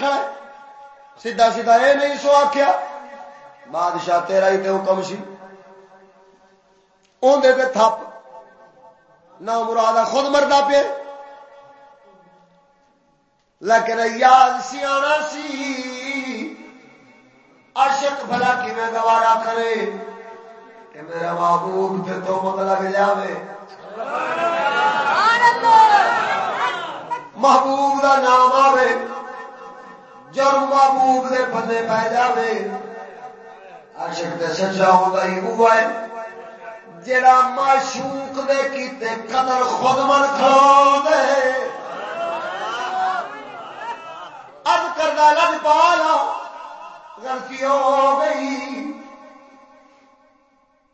Speaker 1: جڑا سیدھا سیدھا یہ نہیں سو آخیا بادشاہ تیرا ہی تو حکم سی۔ اندر تھپ۔ نہ مراد خود مردہ پہ لیکن یاد سیاح سی۔ اشک بھلا کی میں گوارا کرے؟ کہ میرا محبوب پھر تو مت لگ جائے محبوب دا نام آوے۔ جرم محبوب دے پنے پہ جاوے۔ عاشق دے سچا ہوتا ہی ہوا ہے۔ جڑا معشوق دے کیتے قدر خود من کھلو دے اب کردہ لج پالا۔ غلطی ہو گئی۔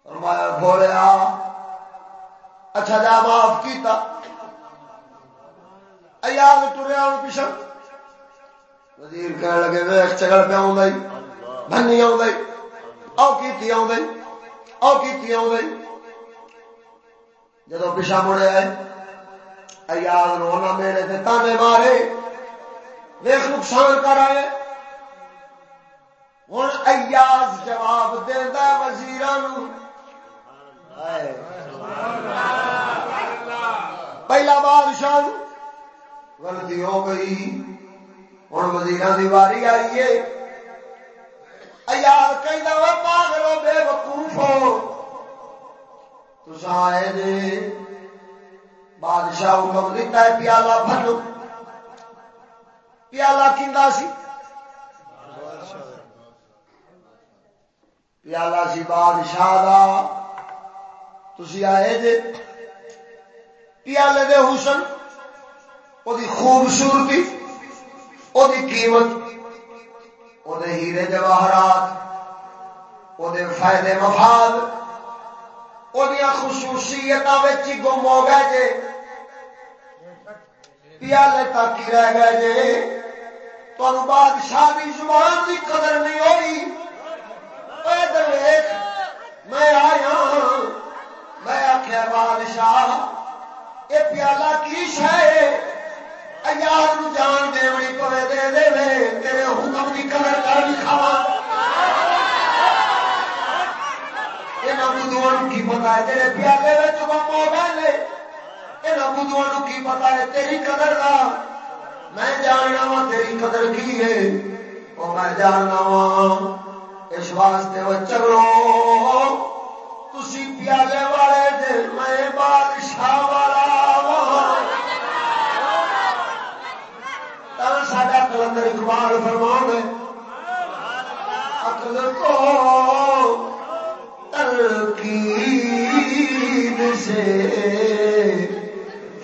Speaker 1: فرمایا بولیا ہاں۔ اچھا جا، معاف کیتا۔ ایاز ٹریا پیچھا وزیر کہنے لگے ویخ چگڑ پہ آؤں بنی آؤں او کی آؤں او کی آؤں جدو پیچھا مڑے آئے ایاز رونا میرے تھے تانے مارے۔ ویخ نقصان کر آئے۔ ہوں ایاز جواب دینا وزیران پہلا بادشاہ غلطی ہو گئی ہوں وزیر کی واری آئی ہے۔ ایار کہ پاگلو بے وقوف ہو تو آئے جی بادشاہ حکم دیتا ہے، پیالہ بھنو پیالہ کھا سی؟ پیالہ سی بادشاہ تھی آئے جے۔ پیالے دے حسن وہ خوبصورتی وہ قیمت وہ ہیرے جواہرات وہ فائدے مفاد وہ خصوصیت گم ہو گئے جے۔ پیالے تک ہی رہ گئے جے۔ تمہیں بادشاہ کی زبان کی قدر نہیں ہوئی درویش میں آیا میں آخیا بادشاہ یہ پیالہ کی شہ یار جان دونی پوے دے دے تیرے حکم کی قدر کر بھی کھا یہاں بدھو کی پتا ہے تیرے پیالے میں چکا پو گئے یہاں بدھو کی پتا ہے تیری قدر کا میں جاننا وا تیری قدر کی ہے وہ میں جاننا وا۔ اس واسطے وہ چلو تھی پیالے والے دے میں بادشاہ والا ساڈا کلندر اقبال فرما ہے، عقل کو ترکیب سے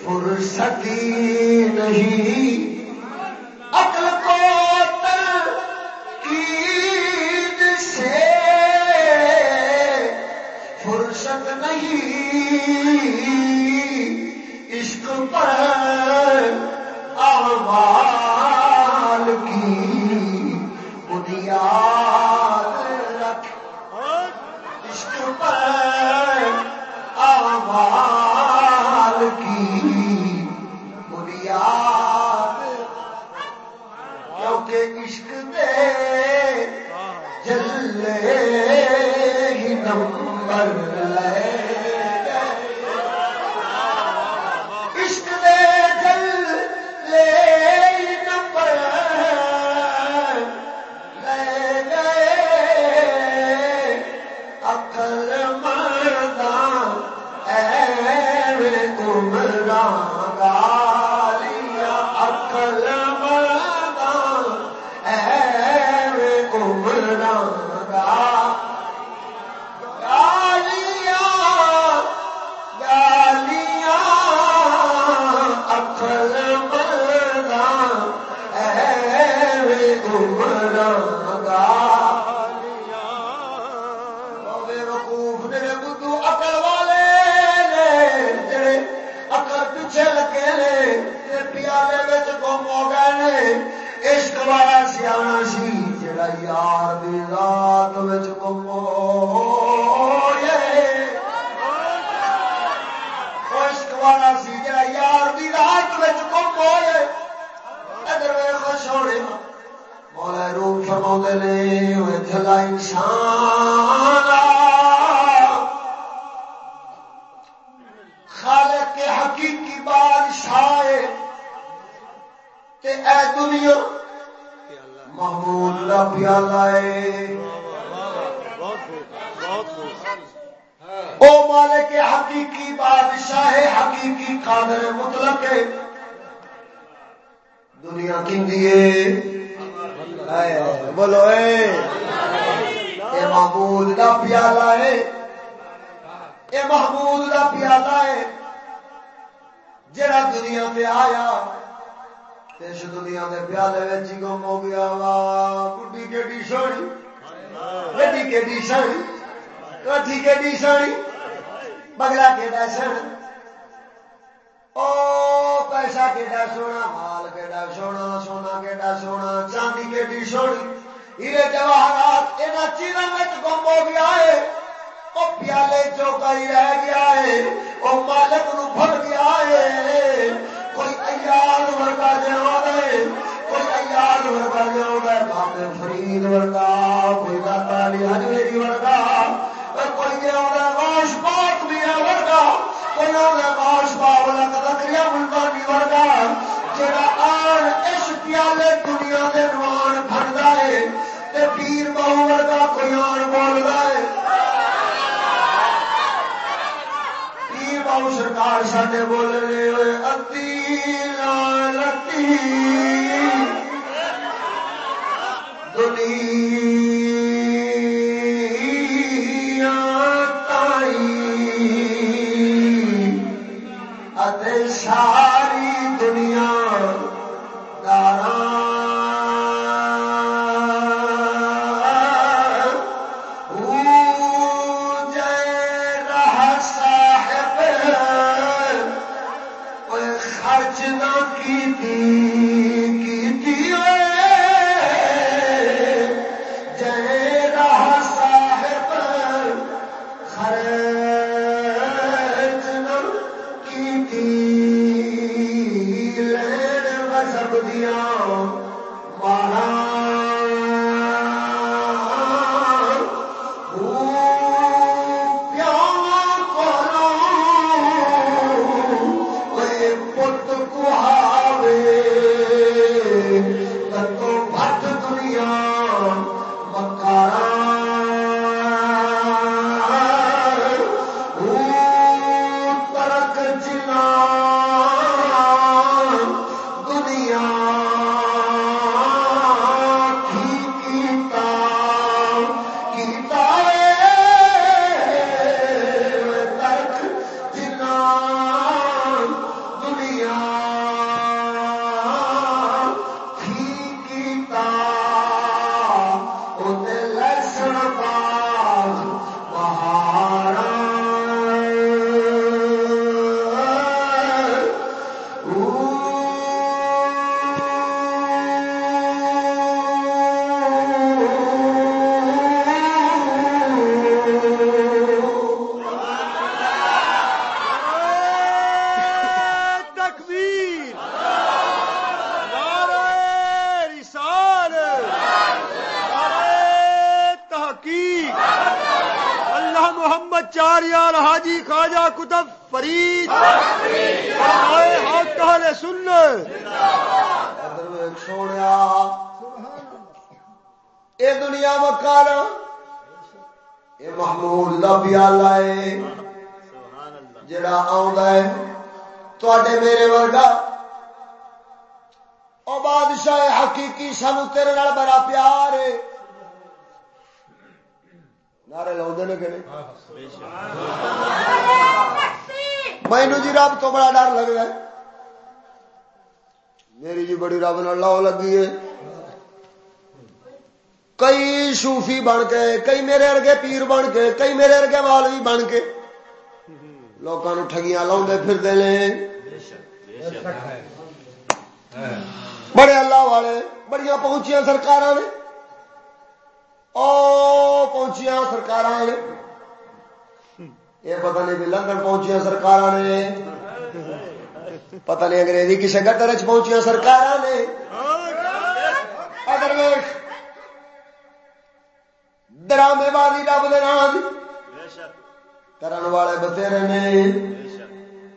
Speaker 1: فرصتی نہیں۔ شک نہیں عشق پر آمال کی۔ بن کے، کئی میرے ارگے پیر بن کے، کئی میرے ارگے والوی بن کے۔ لوگوں ٹھگیاں لاؤ پھر بڑے اللہ والے بڑی پہنچیاں سرکار نے۔ او پہنچیاں سرکار نے۔ یہ پتہ نہیں بھی لندن پہنچیا سرکار نے۔ پتہ نہیں انگریزی کسی گٹر چ پہنچیاں سرکار نے۔ ادر ویخ ڈرامے بازی رب دے کرن والے بتھیرے نے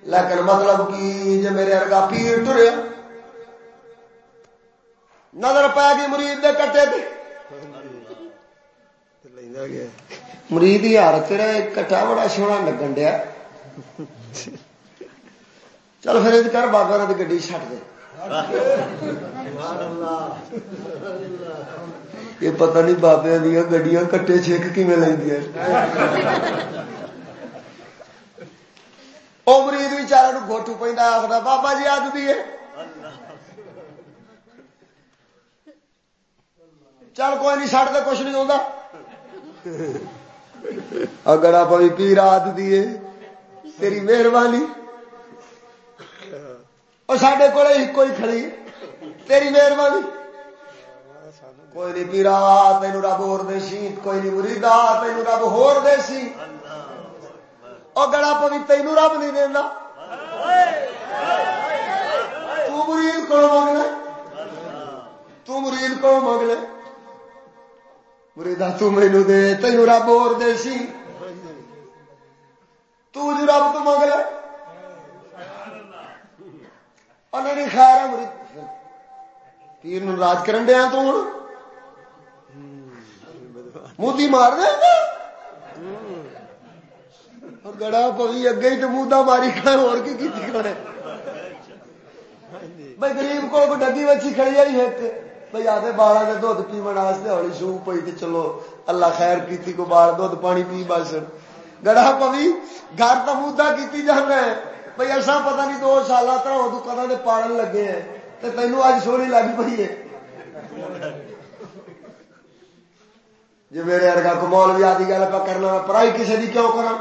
Speaker 1: لیکن مطلب کی جے میرے ارگا پیر ٹریا نظر پی گئی مرید دے کٹے تے مرید یار تیرا کٹا بڑا سونا لگن ڈیا چل پھر کر بابا نے گڈی چٹ دے یہ پتہ نہیں بابے دیا گڈیاں کٹے چھک کی لیا وہ مرید بچارا گوٹو پہ آخر بابا جی آج دیے چل کوئی نہیں سڑ تو کچھ نہیں ہوتا اگر آپ پی رات دیے تیری مہربانی۔ اور سڈے کو کوئی کھڑی۔ تیری مہربانی۔ کوئی نہیں پیرا تین رب ہور دے سی کوئی نہیں مریدا تین رب ہور دے سی اور گڑا پوی تین رب نہیں دینا تو مرید کو منگ لے۔ تو مرید کو منگ لے۔ مریدا، تو مینو دے تین رب ہور دے سی تو جی رب تو منگ لے۔ نہیں خیر ہے مرید پیر ناراض کرن دیا تو ہوں موتی مار دیا گڑا پوی اگے ہی تو مودا ماری کھڑے اور کی کی کھڑے بھائی گریب کو ڈگی بچی کھڑی آئی ایک بھائی آدھے بالا نے دھد پیمن واسطے ہولی سو پی تو چلو اللہ خیر کی کو بال دھد پانی پی بس گڑا پوی گھر تو مودا کی جانا ہے بھائی ایسا پتا نہیں دو سال تو کدی پالن لگے ہیں۔ تو تینوں اج سونی لگ پی ہے۔ جی میرے ارگا کمول بھی آدھی گل پہ کرنا پڑھائی کسی کی کیوں کرا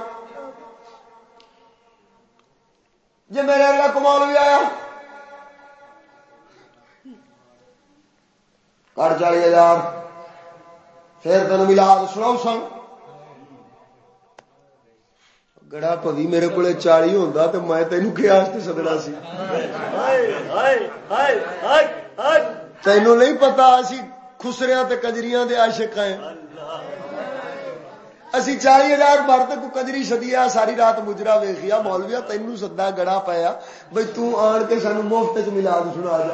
Speaker 1: جی میرے ارگا کمول بھی آیا۔ کٹ چالی ہزار پھر تین ملا سناؤ سن۔ گڑا پوی میرے کو چالی ہوتا تو میں تینوں کیا سدنا سی تینوں نہیں پتا اسی خسریا کجریاں دے عاشق ہیں اسی چالی ہزار مرد کو کجری سدیا ساری رات مجرا ویخیا مولویا تینوں سدا گڑا پایا بھائی تن کے سانو مفت چ ملا سنا جا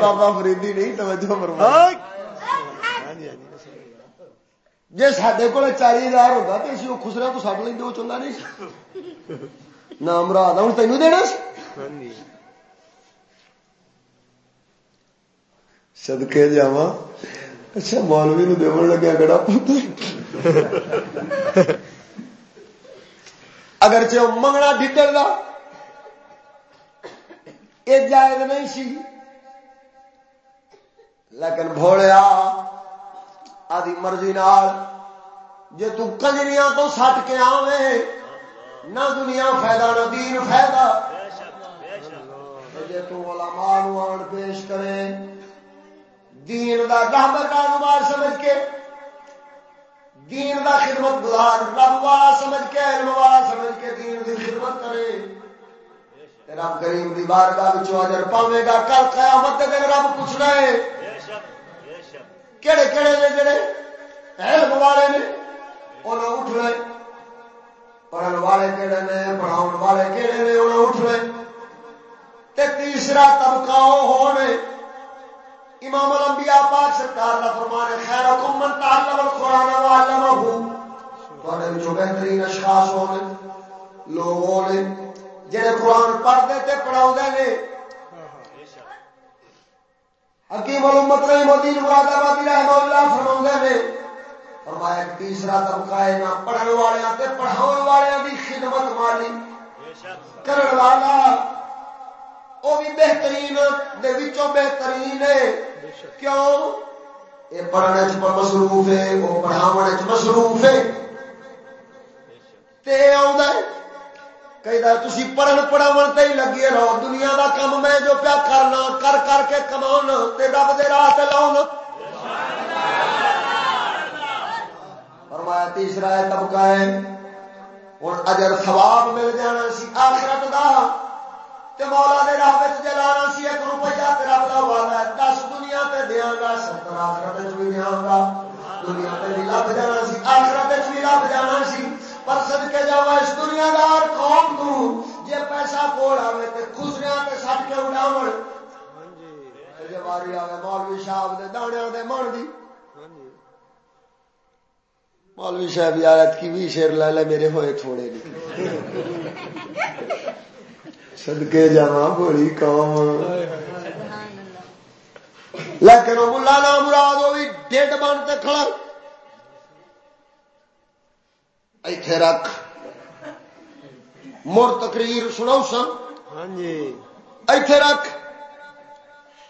Speaker 1: بابا فریدی نہیں توجہ فرما جی سڈے کو چالی ہزار ہوتا تو اسی وہ خسرا تو سٹ لیں وہ چاہتا نہیں نام رات ہوں تینوں دینا سدکے جا اچھا مولوی نو دون لگیا گڑا اگر چ منگنا ڈڈر کا یہ جائز نہیں سی لیکن بھولیا آدھی مرضی نال۔ جی تجریاں تو سٹ کے آوے، نہ دنیا فائدہ، نہ دین فائدہ۔ جی تلام آن پیش کرے، دین دا رحمت کاروبار سمجھ کے، دین دا خدمت گزار، رب والا سمجھ کے، علم والا سمجھ کے دین دی خدمت کرے۔ رب کریم دی بارگاہ وچوں اجر پاوے گا، کل قیامت دے دن رب پوچھنا ہے کہڑے کہڑے نے جڑے علم والے نے انہاں اٹھ لے پڑھن والے کہڑے نے پڑھاؤن والے کہڑے نے انہاں اٹھ تے تیسرا طبقہ وہ ہونے۔ امام الانبیاء پاک سرکار کا فرمان ہے، خیر حکم من تعلم القرآن و علمہ تھوڑے جو بہترین اشخاص ہونے، لوگ ہونے، جڑے قرآن پڑھتے تے پڑھاؤ نے۔ حکیم الامت رحم الدین مراد آبادی رحمہ اللہ فرماؤں گے نے فرمایا ایک تیسرا طبقہ ہے نہ پڑھن والے تے پڑھاؤ والے دی خدمت مالی کرن والا وہ بھی بہترین، دے وچوں بہترین ہے۔ کیوں؟ یہ پڑھنے چ مصروف ہے وہ پڑھاو چ مصروف ہے۔ تے تھی پڑھن پڑھاو تے ہی رہو، دنیا دا کم میں جو پیا کرنا، کر کر کے کما رب دے راہ لاؤ فرمایا، تیسرا ہے طبقہ ہے ہوں اجر ثواب مل جانا سی آخرت دا، تے مولا دے راہ وچ جلانا سی ایک روپیہ، تے رب دا ہے، دس دنیا تے دیاں گا، ستر آخرت وچ بھی دیاں گا، دنیا تے بھی لب جانا سی، آخرت وچ بھی لب جانا سی پر صدقے جاوا اس دنیا دار قوم تو جے پیسہ کول آوے تے خسریاں تے سٹ کے اڑاون جے واری آوے مولوی صاحب دے دانیاں دے من دی۔ مولوی صاحب یارت کی بھی شیر لے لے میرے ہوئے تھوڑے نہیں سدکے جا بڑی قوم۔ لیکن وہ ملا نہ مراد وہ بھی ڈیڈ بن تے کھڑا۔ ایتھے رکھ۔ مڑ تقریر سناؤ سن۔
Speaker 3: ہاں جی۔
Speaker 1: ایتھے رکھ۔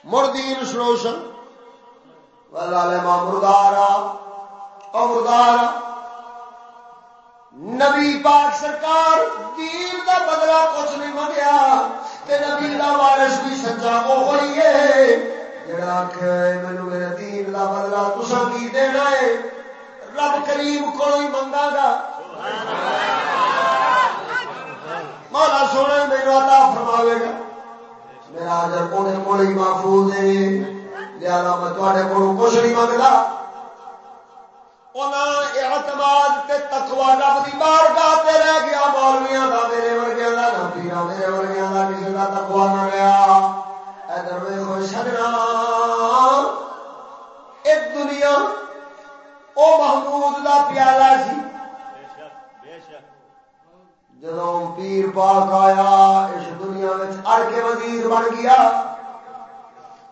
Speaker 1: مڑ دین سناؤ سن۔ مردارا مردارا نبی پاک سرکار دین دا بدلا کچھ نہیں منگیا نبی دا وارث بھی سچا وہ ہوئی ہے۔ جڑا مینو میرے دین دا بدلا تسا کی دینا ہے؟ رب کریم کو منگا گا۔ مولا سونے میرا عطا فرماوے گا۔ میرا اجر کونے کول ہی جی محفوظ ہے۔ لہذا میں تواڈے کولوں کچھ نہیں منگدا اعتماد تے تقوی رب دی بارگاہ تے رہ گیا۔ مولویاں دا میرے ورگیاں دا نہ پیرا میرے ورگیاں دا کسی دا تقوی نہ گیا ادھر میں خوش سجنا ایک دنیا، او محمود دا پیالہ سی۔ جدو پیر پاک آیا، اس دنیا میں اڑ کے وزیر بن گیا۔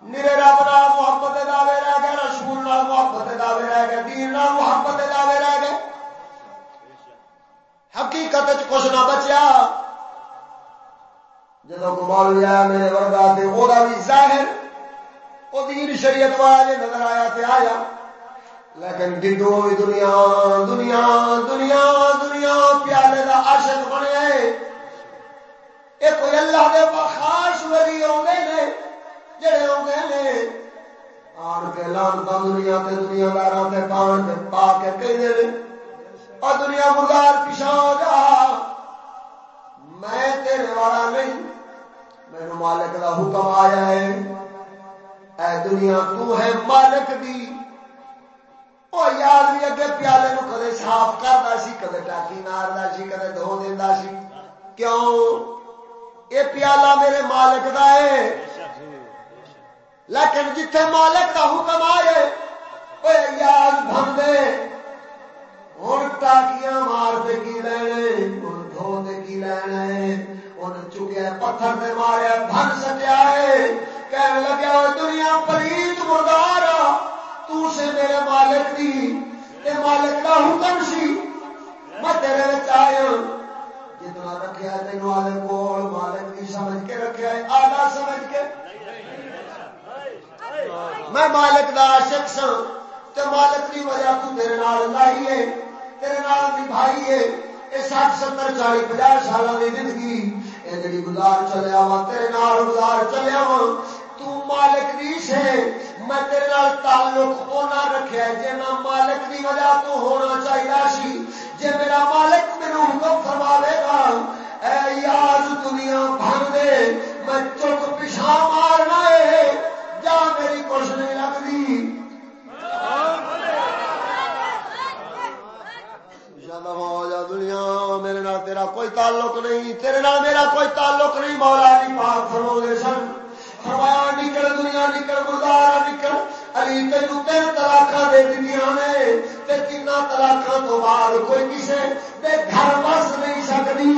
Speaker 1: میرے رب نال محبت دعوے رہ گئے، رسول نال محبت دعوے رہ گئے، دین نال محبت دعوے رہ گئے۔ حقیقت کچھ نہ بچیا۔ جدو کمال میرے ورگا تے وہ بھی ظاہر وہ دین شریعت والا جی نظر آیا تے آیا۔ لیکن ڈڈو بھی دنیا دنیا دنیا دنیا، پیالے کا عاشق بنے۔ یہ کوئی اللہ دے خاص ولی آتے ہیں جڑے آتے ہیں آن کے لانتا دنیا تے دنیا دار تے پان تے پا کے کہیں اور دنیا مردار پیچھا جا میں تیرے والا نہیں، میرے مالک کا حکم آیا ہے۔ اے دنیا تو ہے مالک دی۔ وہ یار بھی اگے پیالے نو کدے صاف کرتا سی کدے ٹاکی مارتا سی کدے دھو دینا سی کیوں یہ پیالہ میرے مالک دا ہے لیکن جتھے مالک دا حکم آئے وہ یاد بن دے ہوں ٹاکیاں مار دے کی لینے ہوں دھو دے کی لینے ان چکیا پتھر دے ماریا بن سکیا ہے کہنے لگیا دنیا پلیت مردار تو سے میرے مالک دی تے مالک دا حکم سی۔ میں تیرے وچ آیا۔ جتنا رکھیا تینو والے کول، مالک دی سمجھ کے رکھیا ہے آدھا سمجھ کے۔ میں مالک دا عاشق سا تے مالک دی وجہ تو تیرے نال لائی ہے، تیرے نال نبھائی ہے۔ اے ساٹھ ستر چالی پچاس سال کی زندگی، اے جڑی گزار چلیا وا تیرے نال گزار چلیا وا تو مالک دی سے میں تیرے نال تعلق ہونا رکھیا جے میں مالک دی وجہ تو ہونا چاہیے سی، جے میرا مالک میرے حکم فرماوے گا، اے یاد دنیا بھر دے، میں چک پیچھا مارنا ہے، جا میری کچھ نہیں لگتی۔ دنیا، میرے نال تیرا کوئی تعلق نہیں، تیرے نال میرا کوئی تعلق نہیں، مولا جی پاک فرما سن۔ فرمایا نکل، دنیا نکل گردارا نکل، علی تین تین تلاک دے دیا نے تین تلاک تو بعد کوئی کسی دے گھر وس نہیں سکتی۔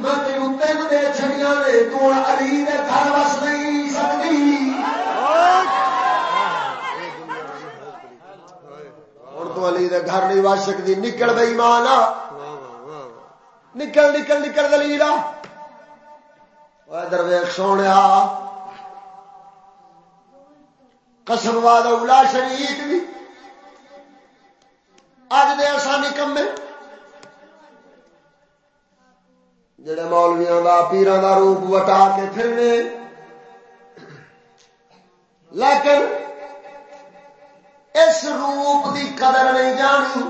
Speaker 1: میں تین تین دے چڑیا نے، تو علی دے گھر وس نہیں سکتی۔ ہوں تو علی دے گھر نہیں وس سکتی۔ نکل بئی ماں نکل نکل نکل دلیل۔ ادھر ویخ سونے قسم واد اولا شریف بھی اج دے ایسا نکمے جڑے مولویاں دا پیران دا روپ وٹا کے پھرنے لیکن اس روپ دی قدر نہیں جانی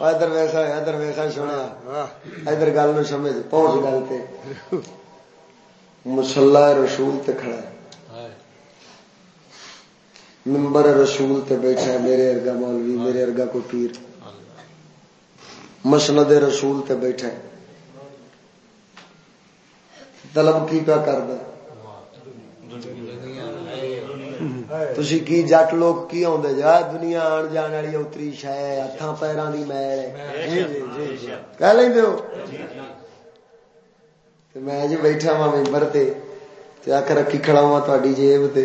Speaker 1: ادھر ویسا ادھر ویسا سنا ادھر گل نو سمجھ پہنچ گل تے مسلح رسول تے کھڑا ہے۔ ممبر رسول تے بیٹھا ہے میرے ارگا مولوی میرے ارگا کو پیر۔ مسند رسول تے بیٹھا ہے۔ طلب کی پیا کر تھی کی جٹ لوگ کی آدھے جا دنیا آن جان والی اتری شہ ہاتھ پیروں کی میل۔ کہہ لیں ہو میں جی بیٹھا وا ممبر تے آخ رکھی کھڑا وا تاری جیب تے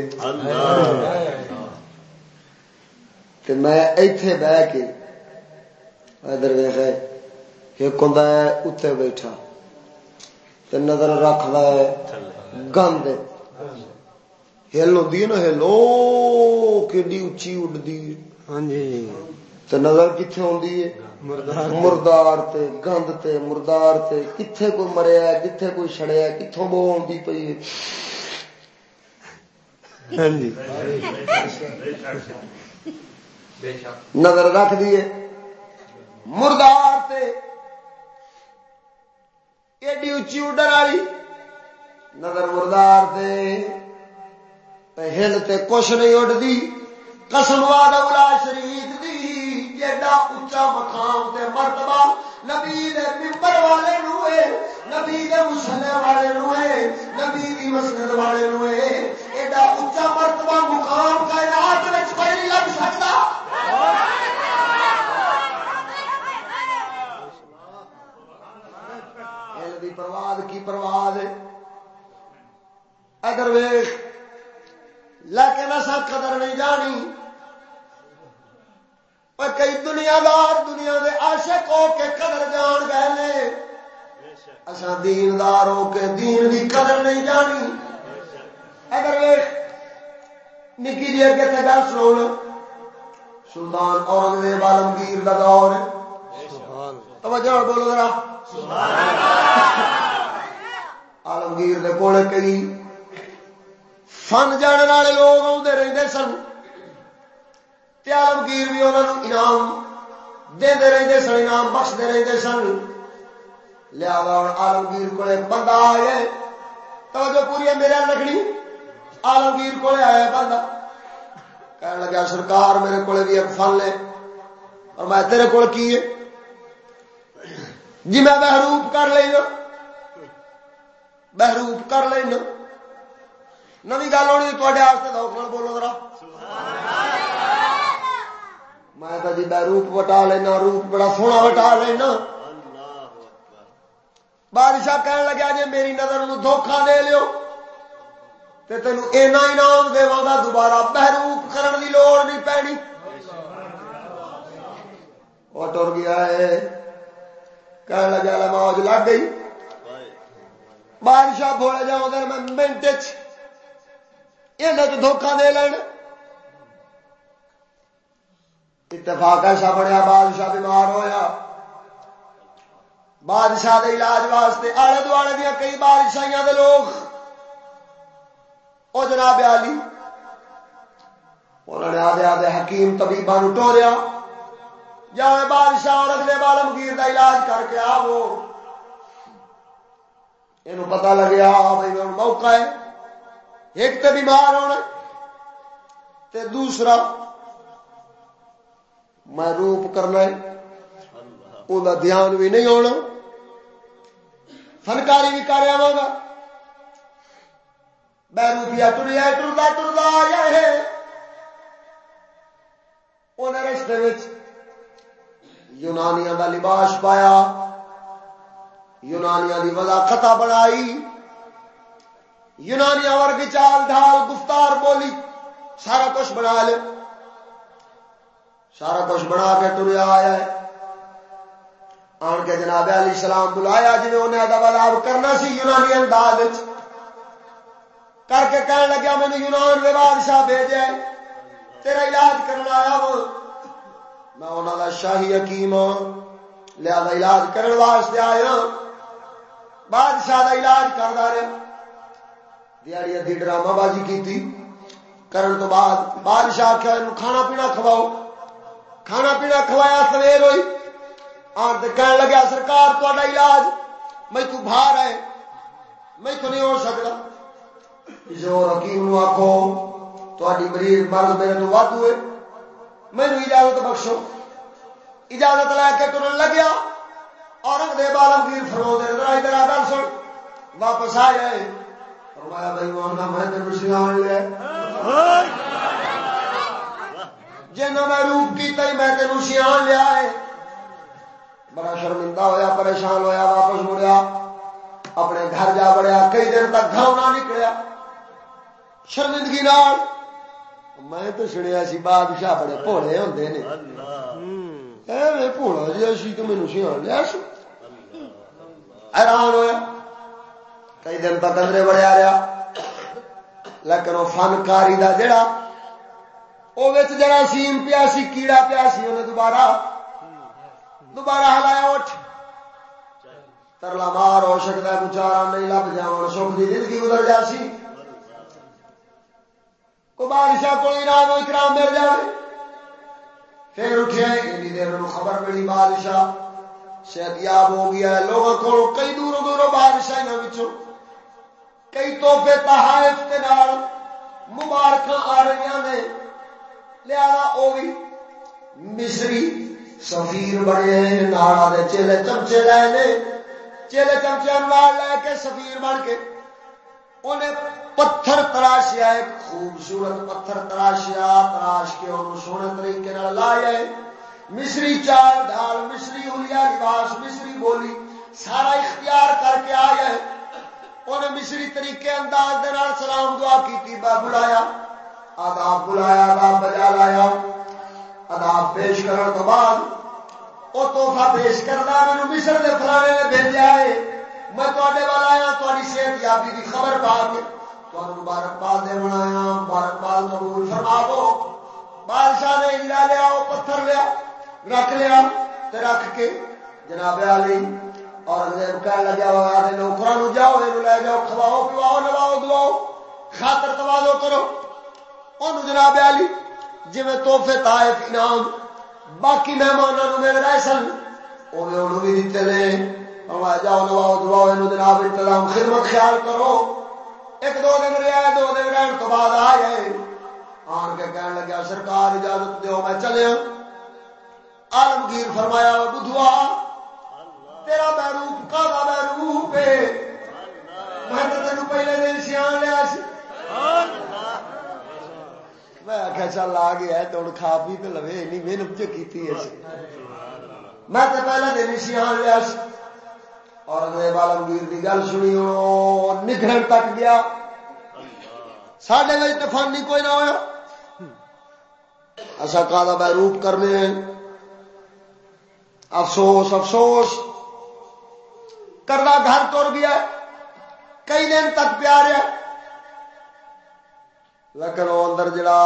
Speaker 1: میں ایتھے بہ کے ادھر ویخ ایک ہوں اتنے بیٹھا نظر رکھد گند ہل ہوں نا ہل کہ اچھی اڈتی ہاں جی نظر کتنے آدھی ہے مردار تے گند تے، مردار تے کتنے کوئی مریا کتنے کوئی سڑیا کتوں بو آئی پی ہاں جی۔ نظر رکھ دیے مردار تے، ایڈی اچھی اڈر والی۔ نظر مردار تے ہل تے کچھ نہیں اڈتی قسم والا شریف دی ایڈا اچا مقام تے مرتبہ، نبی دے ممبر والے نوے نبی دے مسلے والے نوے نبی دی مسجد والے نوے ایڈا اچا مرتبہ مقام کائنات وچ کوئی نہیں لگ سکتا۔ پرواد کی پرواد اگر ویخ لیکن ایسا قدر نہیں جانی۔ پر کئی دنیا دار دنیا دے عاشق ہو کے قدر جان گئے نے اصا دیندار ہو کے دین کی قدر نہیں جانی اگر ویخ نکی جی اگے تے گل سنو سلطان اورنگزیب عالمگیر کا دور توجہ بولو ذرا آلمگیر دے کول کئی فن جان والے لوگ آتے رہتے سن آلمگیر بھی انہوں انعام دے رہتے سن انعام بخشتے رہتے سن لیا آلمگیر کو بندہ آیا تو جو پوری میرے لکڑی آلمگیر کو آیا بندہ کہنے لگا سرکار میرے کو بھی ایک فن لے اور میں تیرے کول کی ہے جی میں بہروپ کر لینا بہروپ کر لینا نوی گل ہونی تے دوکھ بولو ذرا میں تو جی بہروپ وٹا لینا، روپ بڑا سونا وٹا لینا۔ بادشاہ کہن لگا جی میری نظر دھوکھا دے لو تے تین اینا انعام دوا دوبارہ بہروپ کرن دی لوڑ نہیں پینی۔ وہ ٹر گیا ہے۔ کہنے لگا موج لگ گئی۔ بادشاہ بولے جا میں منٹ یہ دھوکھا دے لین اتفاق ایسا بنیا، بادشاہ بیمار ہویا۔ بادشاہ دے علاج واسطے آلے دوالے دیا کئی بادشاہیاں دے لوگ۔ وہ جناب علی انہوں نے آدھے آدھے حکیم طبیبہ ٹوریا۔ جا بادشاہ اور اگلے بالمگیر کا علاج کر کے آو۔ یہ پتا لگیا بھائی موقع ہے۔ ایک تو بیمار ہونا تے دوسرا میں روپ کرنا وہ دھیان بھی نہیں ہونا۔ فنکاری بھی کر آوا گا۔ میں روپیہ ٹریا ٹرتا ٹرتا آیا ہے۔ انہیں رشتے یونانیا دا لباس پایا۔ یونانیا دی وضاقت بنائی۔ یونانیا ورگ چال ڈھال گفتار، بولی، سارا کچھ بنا لے سارا کچھ بنا کے تریا آیا ہے۔ آن کے جناب علی سلام بلایا جی انہیں ادب کرنا سی یونانی انداز کر کے کہنے لگیا مینو یونان کے بادشاہ بھیجے تیرا علاج کرنا آیا وہ۔ میں انہوں کا شاہی حکیم ہاں۔ لیا علاج کرنے واسطے آیا ہاں۔ بادشاہ کا علاج کرتا رہا دیہڑی ادی ڈرامہ بازی کی کرن تو بعد بادشاہ آخیا کھانا پینا کھواؤ۔ کھانا پینا کھوایا سویر ہوئی۔ آن تو کہنے لگا سرکار تا علاج میں تو باہر ہے۔ میں تو نہیں ہو سکتا کسی اور حکیم آخو تاری مریض مرض میرے تو ود ہوئے میرے اجازت بخشو۔ اجازت لے کے ترن لگیا۔ اورنگ دے بالمگیر فرو دے ادھر ادھر سن۔ واپس آ جائے۔ فرمایا بھائی میں تین سیان لیا۔ جنا میں روپ کی تھی میں تینوں سیان لیا ہے۔ بڑا شرمندہ ہویا پریشان ہویا واپس مڑیا۔ اپنے گھر جا بڑیا کئی دن تک گھاؤنا نکلیا۔ شرمندگی نال۔ میں تو سنیا سی بادشاہ بڑے بھوڑے ہوتے ہیں بھوڑا جی اسی تو مینو سیاح لیا سی۔ حیران ہوا کئی دن تک اندرے بڑیا رہا لیکن وہ فنکاری کا جڑا وہ جڑا سیم پیا سی کیڑا پیا سی انہیں دوبارہ دوبارہ ہلایا اٹھ ترلا مار ہو سکتا ہے گزارا نہیں لگ جا سکھ کی زندگی گزر جا سی کو بادشاہ کو انعام اکرام مل جائے پھر اٹھے اینی دیر خبر ملی بادشاہ صحت یاب ہو گیا ہے لوگوں کو کئی دوروں دوروں بادشاہ یہاں کئی تحائف کے نال مبارک آ رہی نے لیا وہ بھی مصری سفیر بڑے ناڑا دے چیلے چمچے لائے نے چیلے چمچے نال لے کے سفیر بن کے انہیں پتھر تراشیا ایک خوبصورت پتھر تراشیا تراش کے انہوں سونے طریقے لایا مصری چال ڈال مصری ہولیا لباس مصری بولی سارا اختیار کر کے آیا ہے انہیں مصری طریقے انداز دے سلام دعا کی بلایا آداب بلایا، آداب بجا لایا۔ آداب پیش کرنے تو بعد وہ توحفہ پیش کرنا میرے مصر کے فلانے نے بھیجا ہے۔ میں تے والا آیا تاری صحت یابی کی خبر پا کے مبارکباد دے بنایا مبارکباد قبول فرما دو بادشاہ نے ہیرا لیا وہ پتھر لیا، رکھ لیا رکھ کے جناب علی اور کہنے لگا نوکروں جاؤ یہ لے جاؤ، کھواؤ پواؤ نواؤ دواؤ خاطر توازو کرو۔ ان جناب علی جی توحفے تائف انعام، باقی مہمانوں مل رہے سن وہ بھی دیتے نے۔ جاؤ نواؤ دواؤ یہ جناب انتظام، خدمت خیال کرو۔ ایک دو دن رہا دو دن رہن تو بعد آ گئے آن کے کہنے لگا سرکار اجازت دیو، میں چلے آلمگیر فرمایا بدھوا تیرا بیروپ کا بیروپ ہے میں تو تین پہلے دن سیان لیا سی۔ میں آخیا چل آ گیا تو ہوں کھا پی تو لو این محنت جو کی میں تو پہلے دن سیان لیا سی اور بالمگیر کی گل سنی نکھر تک گیا سڈے میں طوفانی کوئی نہ ہوا اصا کا بیروپ کرنے افسوس افسوس کرنا گھر تر گیا کئی دن تک پیار لیکن اندر جڑا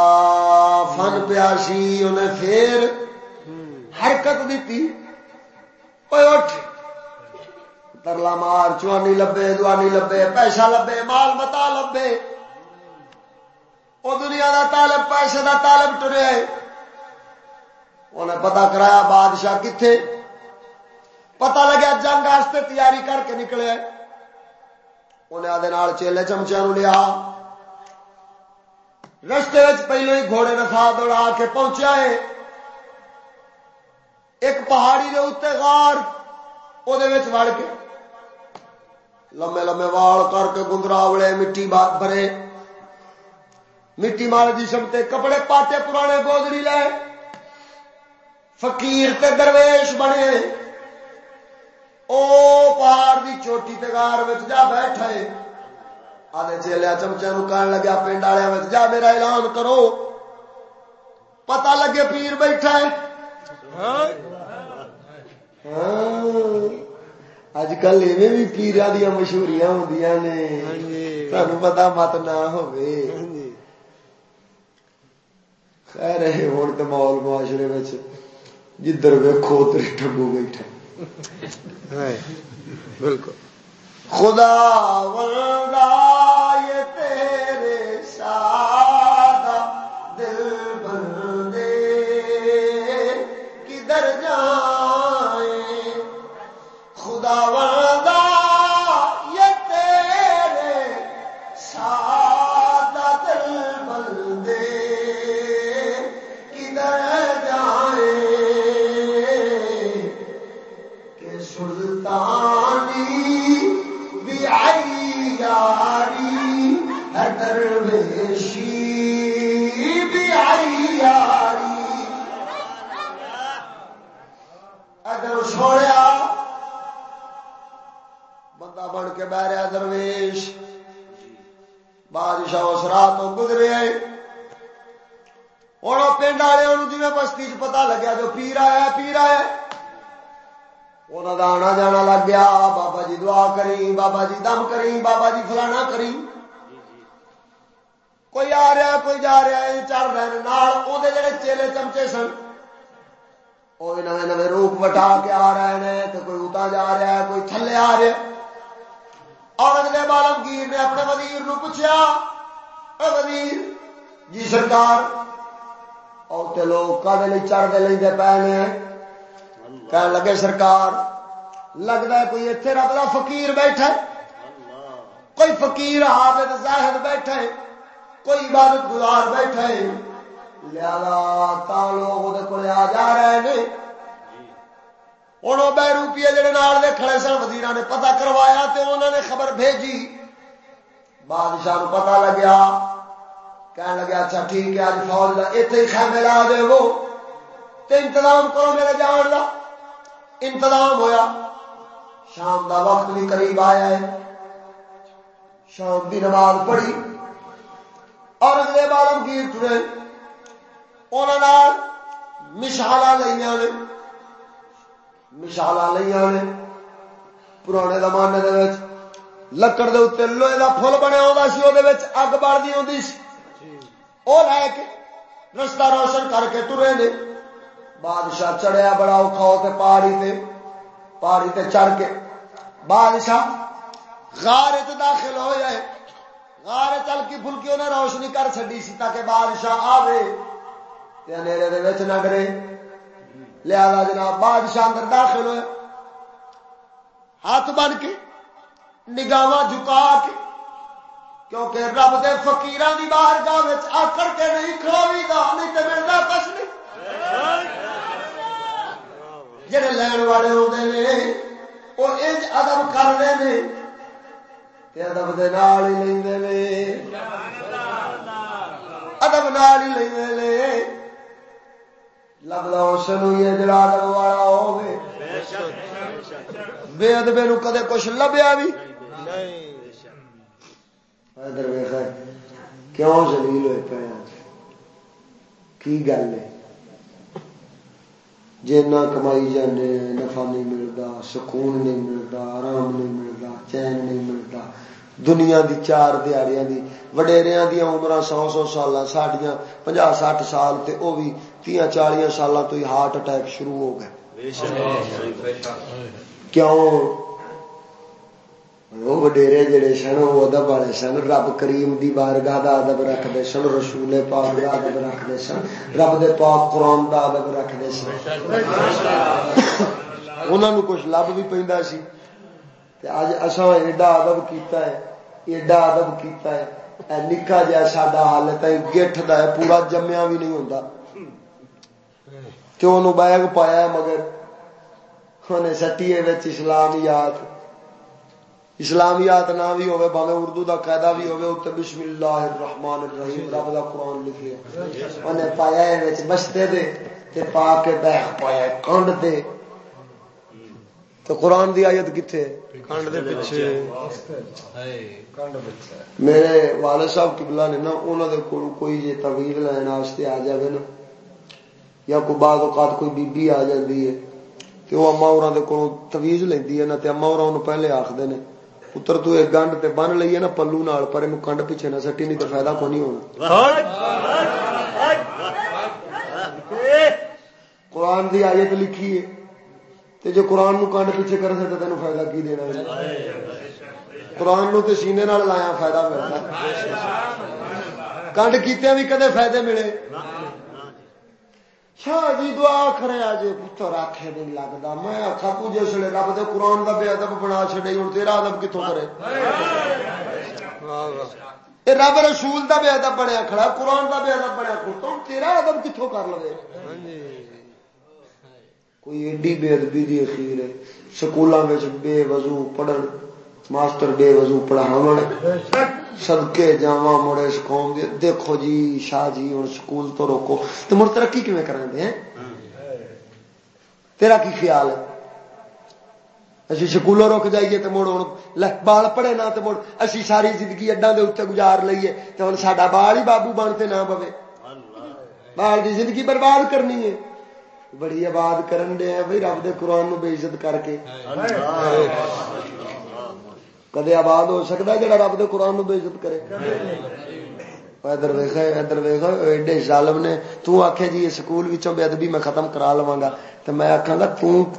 Speaker 1: فن پیا سی، انہیں پھر حرکت دیتی۔ اٹھ۔ ترلا مار چوانی لبے، دوانی لبے، پیسہ لبے، مال متا لبے۔ وہ دنیا دا طالب، پیسے دا طالب ٹرے۔ انہیں پتا کرایا بادشاہ کتنے پتا لگیا جنگ واسطے تیاری کر کے نکلے۔ انہیں آدھے چیلے چمچیا لیا۔ رستے پہلو ہی گھوڑے نفا دوڑا کے پہنچا ہے۔ ایک پہاڑی کے اتنے غار وہ وڑ کے لمے لمے وال کر کے گندراوڑے مٹی بھرے مٹی مال جسم تے کپڑے پاٹے پرانے گودڑی لے۔ فقیر تے درویش بنے۔ او پہاڑ دی چوٹی تگار جا بیٹھے۔ آدھے چیلیا چمچے نو کہن لگیا پنڈ والے جا میرا اعلان کرو۔ پتا لگے پیر بیٹھا ہے۔ ہاں۔ اج کل ایویں بھی پیرا دیا مشہوریاں ہوں نے۔ سانو پتا مت نہ ہو خیر ہے ہوں تو مال معاشرے جدھر ویکو ادھر ٹگو بیٹھا بالکل۔ خدا وردا یہ تیرے سادہ دل بندے کدھر جائیں؟ خدا وردا درویش۔ بادشاہ اس تو گزرے ہوں پنڈ والے جی بستی چ پتا لگیا جو پیر آیا پیر آیا۔ انہوں کا آنا جانا لگ گیا۔ بابا جی دعا کری بابا جی دم کری بابا جی فلانا کری کوئی آ رہا کوئی جا رہا ہے، چل رہے ہیں۔ جڑے چیلے چمچے سن۔ وہ نئے نئے روپ وٹا کے آ رہے ہیں تو کوئی اتنا جا رہا ہے، کوئی تھلے آ رہا اور بالمگیر نے اپنے وزیر نو پوچھا وزیر جی سرکار اور لوگ کدے چڑھتے لے پے نے؟ کہ لگے سرکار لگتا ہے کوئی اتنے رب کا فقیر بیٹھا کوئی فقیر حافظ زاہد بیٹھا ہے؟ کوئی عبادت گزار بیٹھا لیا تا لوگ وہ کو آ جا رہے ہیں ہوں بہ روپیے جڑے نال دے کھڑے سن وزیر نے پتا کروایا تے انہوں نے خبر بھیجی۔ بادشاہ پتا لگیا کہنے لگا اچھا ٹھیک ہے اج فوج کا اتنے ہی خیمے لا دے وہ۔ تے انتظام کرو میرے جان کا انتظام ہویا۔ شام دا وقت بھی قریب آیا ہے۔ شام کی نماز پڑھی۔ اور اگلے بالم گیر ٹرے انہوں مشالا لیا نے مشالا لیا نے پرانے زمانے دے لکڑ دے اتنے لوہے کا فل بنیا ہوتا سی وہ اگ بڑھتی ہوتی سی وہ لے کے رستہ روشن کر کے ترے نے بادشاہ چڑھیا بڑا اوکھا ہو پہاڑی تے پہاڑی تے چڑھ کے بادشاہ غار داخل ہو جائے غار چل کی پھلکی انہیں روشنی کر چڈی سی تاکہ بادشاہ آوے اندھیرے نہ ڈرے لیا جناب بادشاہ اندر داخل ہوئے۔ ہاتھ بن کے نگاہ جھکا کے، کیونکہ رب دے فقیران دی باہر گاہ آکڑ کے نہیں کھلوی گا، نہیں تو ملتا کچھ نہیں۔ جڑے لین والے ہوتے ہیں وہ انج ادب کر رہے ہیں ادب دے نال ہی لے ادب نال ہی لے لگتا اس جڑا والا ہوگی بے ادبے نو کدے کچھ لبیا بھی؟ کیوں زلیل ہوئے پے کی گل ہے؟ جی نہ کمائی جانے، نفع نہیں ملتا، سکون نہیں ملتا، آرام نہیں ملتا، چین نہیں ملتا۔ دنیا دی چار دیاریاں دی، وڈیریاں دیا عمر سو سو سال ساڈیاں پنجا سٹھ سال تے او بھی تیا چالیا سال تو ہی ہارٹ اٹیک شروع ہو گئے۔ کیوں؟ وہ وڈیرے جڑے سن، وہ ادب والے سن، رب کریم دی بارگاہ دا ادب رکھتے سن، رسول پاک دا ادب رکھتے سن، رب دے پاک قرآن دا ادب رکھتے سن۔ انہوں کچھ لب بھی پہ سی۔ اج اصا ایڈا ادب کیتا ہے، ایڈا ادب کیتا ہے نکا جا سا حال ہے گیٹ دا ہے، پورا جمیا بھی نہیں ہوتا کیوں بیگ پایا مگر انہیں سٹی اسلامیات اسلامیات نہ بھی ہوئے بھاوے اردو دا قاعدہ بھی ہوئے اتنے بسم اللہ الرحمن الرحیم رب دا قرآن لکھے انہیں پایا ہے بستے دے تے پا کے بیگ پایا کنڈ دے۔ تو قرآن دی آیت کتنے کنڈ دے پیچھے۔ میرے والد صاحب کبلا نے نا انہوں نے کوئی جی طویل لین واسطے آ جائے نا۔ یا کوئی بعد اوقات کوئی بی بی آ جاتی ہے تو وہ اما اور کو تویز لینی ہے نا تے اما اوراں اور پہلے آخر نے۔ پتر، تو ایک گنڈ تے بن لیے نا پلو نال، پر یہ کنڈ پیچھے نہ سٹی، نہیں تو فائدہ کو نہیں ہونا۔ قرآن دی آیت لکھی ہے۔ تے جو قرآن نو کنڈ پیچھے کر سکتا تین فائدہ کی دینا ہے؟ قرآن نو تے سینے نال لایا، فائدہ ملتا کنڈ کیتے بھی کدے فائدے ملے؟ شاہ جی دعا کرے آج پتر آخے نہیں لگتا میں آخا تو جس رب دے قرآن کا بے ادب بنا چڑے ہوں تیرا ادب کتوں کرے رب رسول دا بے ادب بنیا کھڑا قرآن دا بے ادب بنیا کھڑا تیرا ادب کتوں کر لے کوئی ایڈی بے ادبی دی اخیر ہے سکولوں میں بے وضو پڑھن ماسٹر بے وضو پڑھاو سدکے جا مڑے قوم دیکھو جی شاہ جی ہوں سکول تو روکو۔ تو مڑ ترقی کیون کریں تیرا کی خیال ہے؟ اسی سکولوں رک جائیے تو مڑ ہوں بال پڑے نہ تو مڑ اسی ساری زندگی اڈا دے اتنے گزار لیے تو ہوں سا بال ہی بابو بنتے نہ پوے۔ بال کی زندگی برباد کرنی ہے۔ بڑی آباد کرن دے بھائی، رب دے قرآن نو بے عزت کر کے۔ کدے آباد ہو سکتا جا رب دے قرآن نو بے عزت کرے؟ ادھر ایڈے ظالم نے تو جی سکول بے ادبی میں ختم کرا لوا گا۔ تو میں آخا گا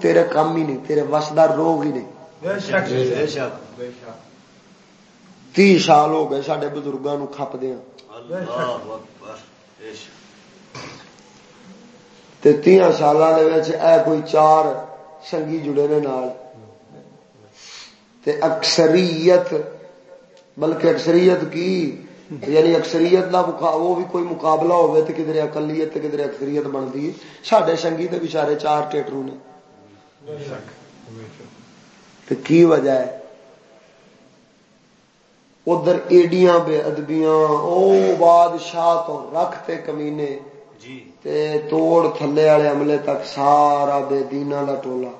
Speaker 1: تیرے کام ہی نہیں تیرے وسدار روگ ہی نہیں۔ تی سال ہو گئے سڈے بزرگوں کھپدیا تیا سال کوئی چار سنگی جڑے نے نال۔ تے اکثریت بلکہ اکثریت کی؟ یعنی اکثریت کا وہ بھی کوئی مقابلہ ہوے تو کدھر اکلیت کدھر اکثریت بنتی ہے۔ سڈے سنگی تو بچارے چار ٹیٹرو نے۔ کی وجہ ہے؟ ادھر ایڈیاں بے ادبیاں او بادشاہ تو رکھتے کمینے۔ جی۔ تے توڑ تھلے والے عملے تک سارا بے دینا کا ٹولا۔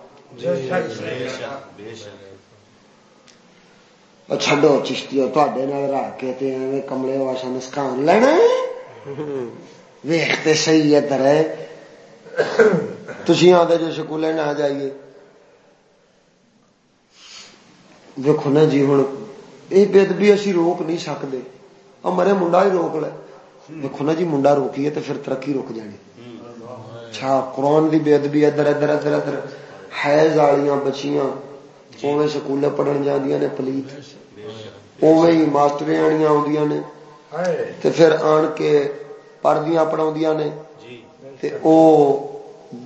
Speaker 1: چڈو چشتی رکھ کے کملے واشا نسکان لینا ویختے سی ادھر تھی آتے جو سکولے نہ جائیے دیکھو نا جی ہوں یہ بد بھی اسی روک نہیں سکتے مرے منڈا ہی روک لے دیکھو نا جی منڈا روکیے تو پھر ترقی رک جانی اچھا قرآن کی بے ادبی ادھر ادھر ادھر ادھر حیض والیاں بچیاں اوے سکولے پڑھن جاندیاں نے پلیت اوے ہی ماسٹر آدیاں نے تے پھر آن کے پڑھدیاں پڑھاؤندیاں نے تے او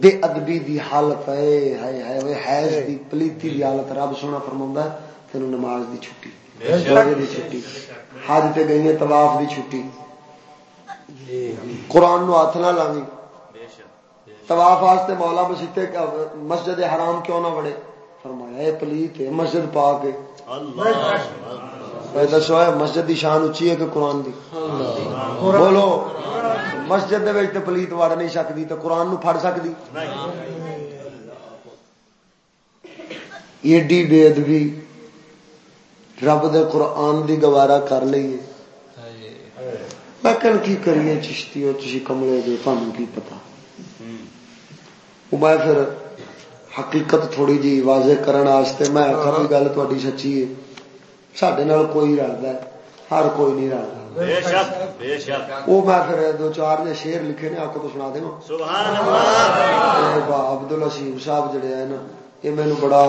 Speaker 1: بے ادبی دی حالت ہے ہائے ہائے حیض دی پلیتی دی حالت رب سونا فرماوندا ہے تینوں نماز دی چھٹی دی چھٹی حج تے گئی ہے طواف دی چھٹی قرآن نو ہاتھ نہ لاوی طواف واسطے مولا مسیتے مسجد حرام کیوں نہ بڑے فرمایا اے پلیت ہے مسجد پا کے دسو مسجد دی شان اچھی ہے کہ قرآن دی؟ بولو، مسجد دے پلیت وڑ نہیں سکتی تو قرآن نو پھڑ سکتی ایڈی بے ادبی رب دے قرآن دی گوارا کر لیے لیکن کی کریے چشتی ہو تھی کملے دے تمہیں کی پتا میں پھر حقیقت تھوڑی جی واضح کرنے میں آخر گل تھی سچی ہے۔ سڈے کوئی رلتا ہے ہر کوئی نہیں رلتا وہ میں پھر دو چار جی شیر لکھے نے آپ کو سنا دیں عبد الحسیم صاحب جڑے ہیں نا یہ میرے بڑا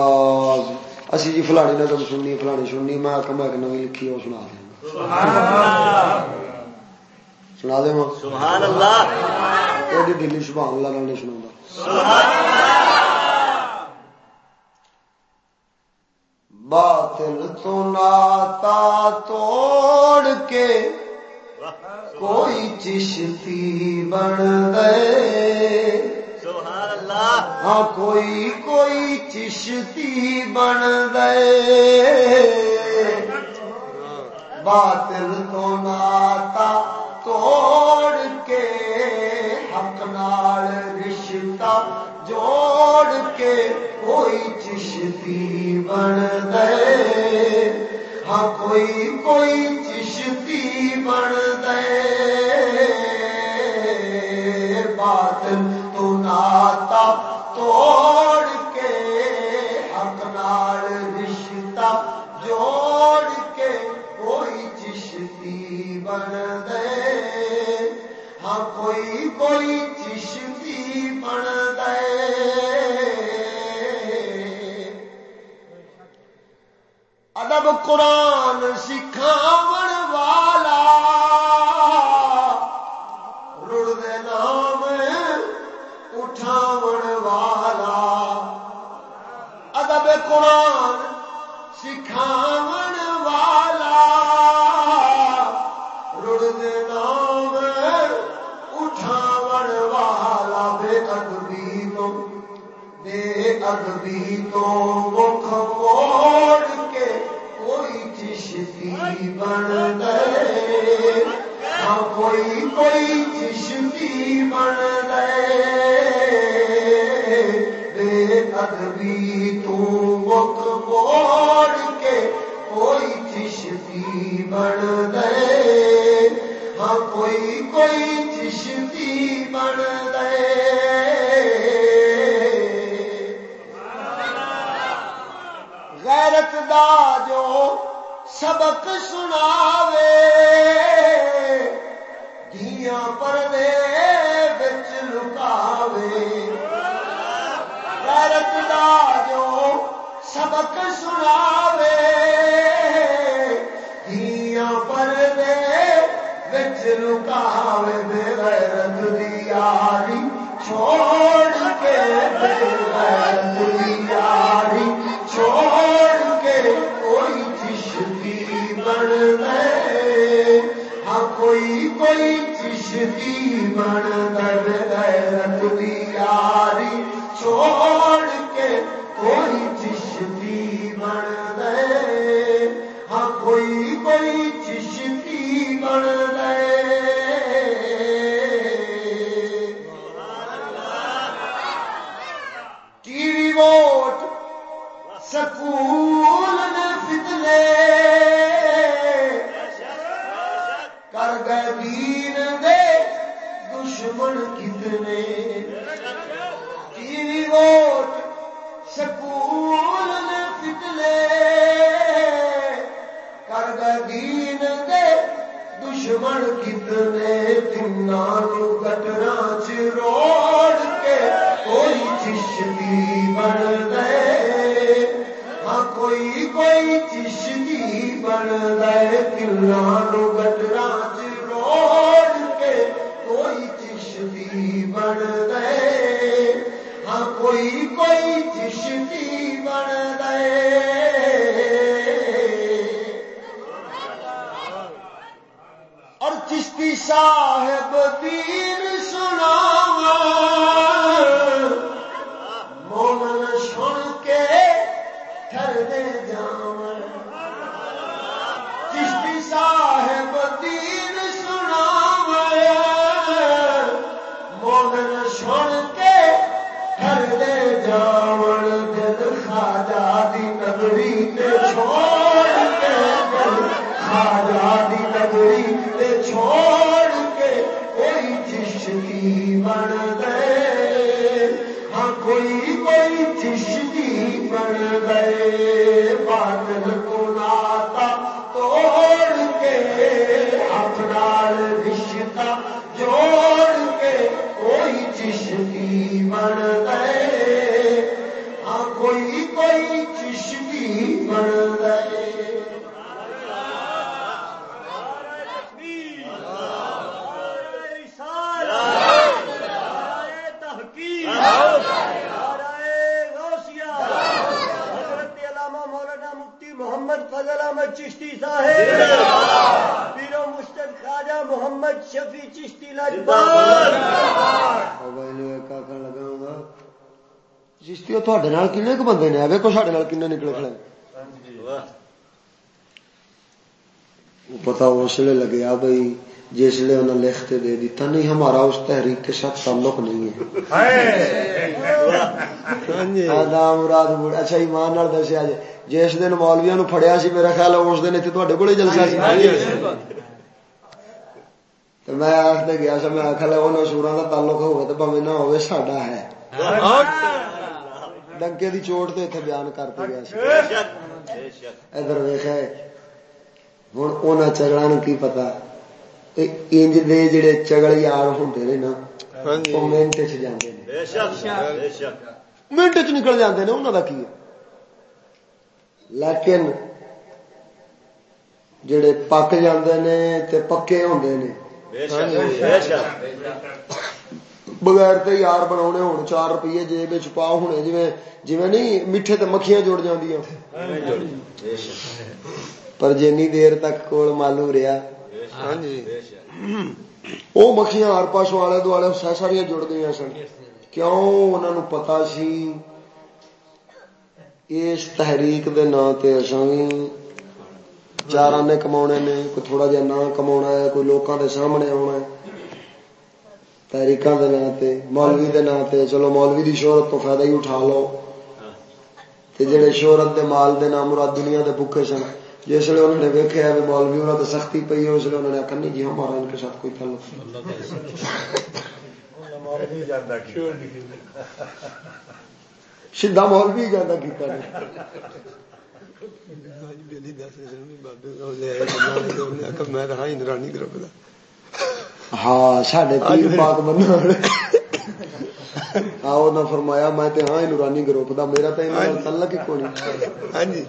Speaker 1: اسی جی فلانی نظم سننی فلانی سننی میں آخر میں نو لکھی وہ سنا دیں سنا اللہ ایڈی دلی سبحان اللہ نہیں سنا باطل تو ناتا توڑ کے کوئی چشتی بن دے ہاں کوئی کوئی چشتی بن دے باطل تو ناتا توڑ کے حق نال رشتہ جوڑ کے کوئی چشتی بن دے ہاں کوئی کوئی چشتی بن دے بات تو ناتا توڑ کے، حق نال رشتہ جوڑ کے کوئی چشتی بن دے کوئی کوئی چشتی بن دے ادب قرآن سکھاو والا۔ رڑ دے نام اٹھاو والا۔ ادب قرآن سکھاو ادبی تو وہ کھوڑ کے کوئی چشتی بن گئے۔ ہاں کوئی کوئی چشتی بن گئے۔ بے ادبی تو وہ کھوڑ کے کوئی چشتی بن گئے۔ ہاں کوئی کوئی چشتی بن گئے۔ غیرت دا جو سبق سناوے۔ دیا پردے بچ لکاوے۔ غیرت دا جو سبق سناوے۔ دیا پردے بچ لکاوے۔ بے غیرت دی یاری چھوڑ کے، بے غیرت دی یاری چھوڑ بن گئے۔ ہاں کوئی کوئی چشتی بن گئے۔ غیرت دی یاری چھوڑ کے کوئی چشتی بن کر گئے دین دے دشمن کتنے کی وہ پتا اس لیے لگیا بھائی جس لیے انہیں لکھتے دے دیتا نہیں ہمارا اس تحریک کے ساتھ تعلق نہیں ہے۔ مراد اچھا ایمان نال دسیا جی جس دن مولویا نو فڑیا سی میرا خیال ہے اس دن اتنے کو جلسہ سی۔ میں آخر گیا سا میں آخر انہوں سورا کا تعلق ہوگا تو پویں نہ ہوئے ساڈا ہے۔ ڈنکے دی چوٹ تو اتنے بیان کرتے گیا ادھر ویخ ہوں ان چگڑا کی پتا انج دے جڑے چگل یار ہوں نے نا وہ منٹ چ منٹ چ نکل جاتے ہیں انہوں کی لیکن جڑے پک جاندے نے تے پکے ہوندے نے بغیر تے یار بنا ہون چار روپیے جیب چھپا ہونے جی جی نہیں میٹھے تے مکھیاں جڑ جاندیاں پر جنی دیر تک کول مالو رہا وہ مکھیاں ہر پاسوں آلے دوالے ساریا جڑ گئی سن کیوں انہوں نے پتا سی اس تحریک دے نا تے اساں بھی چار آنے کما نے کوئی تھوڑا جہا نہ کما ہے کوئی لوگوں دے سامنے آنا ہے تحریک دے نا تے مولوی دے نا تے چلو مولوی دی شہرت تو فائدہ ہی اٹھا لو تے جڑے شہرت دے مال دے نام مراد دنیا دے بکے سن جس لیے انہوں نے ویکیا بھی مولوی انہوں نے سختی پی ہے اس لیے انہوں نے آخر نہیں جی ہمارا ان کے ساتھ کوئی تعلق سیدا مول بھی جانا کیا ہاں سڈے پیر پاک بننا آؤ نہ فرمایا میں ہاں نورانی گروپ کا میرا تو تعلق ہی ہاں جی۔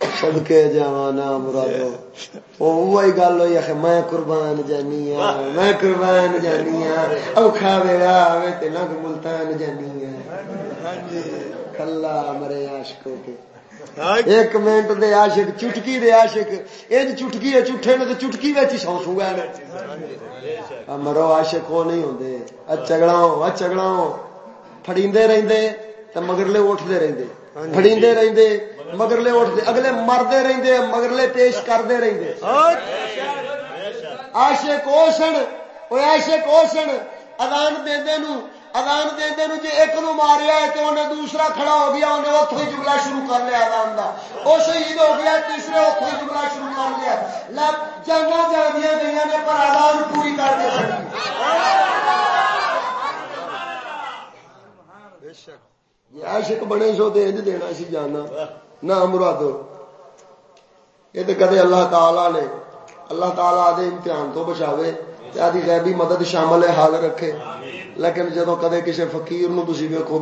Speaker 1: سدکے جا مرادو۔ وہی گل ہوئی آخ میں قربان جانی ہاں میں قربان جانی ہاں۔ اوکھا ویلا آئے تو لگ ملتان جانی ہاں۔ کلا مرے عاشقوں کے۔ ایک منٹ دے عاشق، چٹکی دے عاشق۔ ان چٹکی ہے، چٹھے نے تو چٹکی وچ سو گئے مرو عاشق وہ نہیں ہوندے۔ اچگڑا ہو اچگڑا ہو پھڑیندے رہندے تے مگرلے اٹھدے رہندے۔ پھڑیندے رہندے مگرلے اٹھتے اگلے مردے رہتے مگرلے پیش کرتے رہتے آشے کوشن وہ ایشے کوشن ادان دے ادان دے جی ایک نو ماریا ہے تو انہیں دوسرا کھڑا ہو گیا انہیں اتو ہی جملہ شروع کر لیا ادان کا وہ شہید ہو گیا تیسرے ہی جملہ شروع کر لیا جنگا جانیا گئی نے پر ادان پوری کر کے جی عاشق بنے سو تو انج دینا سی جانا۔ نہ مرادو یہ تو کدے اللہ تعالی نے اللہ تعالی آدھے امتحان تو بچاوے آدھی غیبی مدد شامل ہے حال رکھے۔ لیکن جدو کدے کسی فقیر نو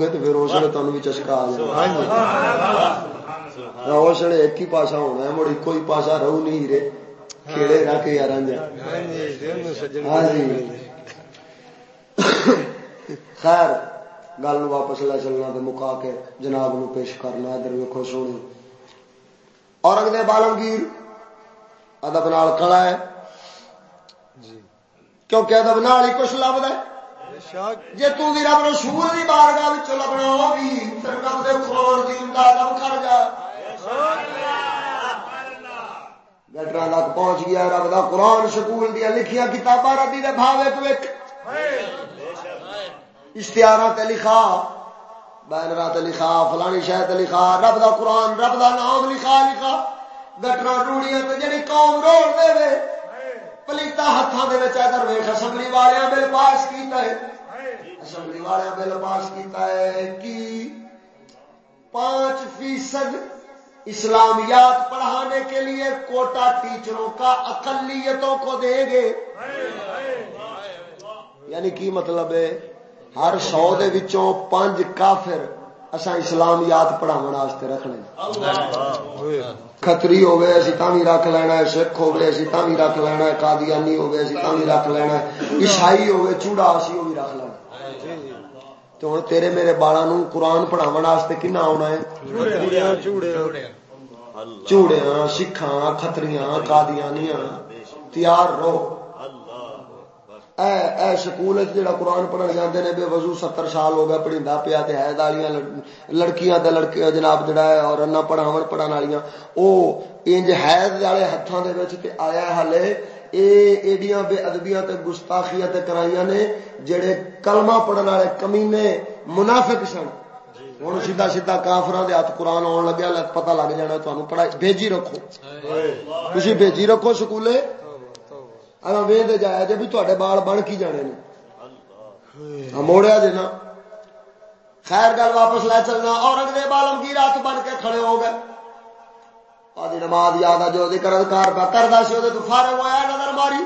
Speaker 1: گے تو پھر اس نے تمہیں بھی چسکا آ جائے اس نے ایک ہی پاسا ہونا ہے مڑ ایک ہی پاسا رہو نہیں ہیرے کھیڑے رکھ کے یار ہاں جی۔ خیر۔ گل واپس لے چلنا تو مکا کے جناب نو پیش کرنا ادھر ویکو سونی اورنگزیب عالمگیر ادب نال کڑا ہے۔ جی۔ کیونکہ ادب نال ہی کچھ لبد ہے۔ جی تھی رب رسول کی بارگاہ لبنا ہوگی رب دے قرآن کی ادب کر جا۔ گٹر تک پہنچ گیا رب دا قرآن سکول دیا لکھیا کتاباں ربی دے بھاوے اشتہار لکھا بینرات لکھا، فلانی شہد لکھا، رب دا قرآن، رب دا نام لکھا لکھا۔ گٹرا روڑیاں تو جی قوم روڑ دے وے۔ پلیتا ہاتھوں کے ادھر ویخ اسمبلی والے بل پاس کیتا ہے۔ اسمبلی والے بل پاس کیتا ہے کی پانچ فیصد اسلامیات پڑھانے کے لیے کوٹا ٹیچروں کا اقلیتوں کو دیں گے۔ یعنی کی مطلب ہے؟ ہر سو پانچ کافر اسا اسلام یاد پڑھاو رکھنے کتری ہو گئے اسی تھی رکھ لینا ہے، سکھ ہو گئے اسی تھی رکھ لینا ہے، قادیانی ہو گئے اسی تھی رکھ لینا ہے۔ عیسائی ہو گئے چوڑا اسی وہ بھی رکھ لینا تو ہوں تیرے میرے بالا نو قرآن پڑھاو کنا آنا ہے؟ چوڑیاں، سکھاں کتریاں قادیانیاں، تیار رہو۔ اے اے سکول جڑا قرآن پڑھن جاندے نے بے وضو ستر سال ہو گیا پڑھیندا پیا تے حید والیاں لڑکیاں تے لڑکے جناب جڑا ہے اور انا پڑھاون پڑھن والیاں او انج حید والے ہتھاں دے وچ تے آیا ہلے اے ایڈیاں بے ادبیاں تے گستاخیاں تے کرائیاں نے جڑے کلمہ پڑھن والے کمینے منافق سن۔ ہوں سیدھا سیدھا کافران دے ہاتھ قرآن آن لگیا پتہ لگ جانا تمہیں پڑھائی بھیجی رکھو۔ تھی بھیجی رکھو سکولے۔ وے جایا جی بھی تے بال بن کی جانے موڑیا جی نا خیر گل واپس لے چلنا اورنگزیب عالم کی رات بن کے کھڑے ہو گئے آدھی نماز یاد آ جو کرد کار پہ کرتا سی وہ فارغ ہوا نظر ماری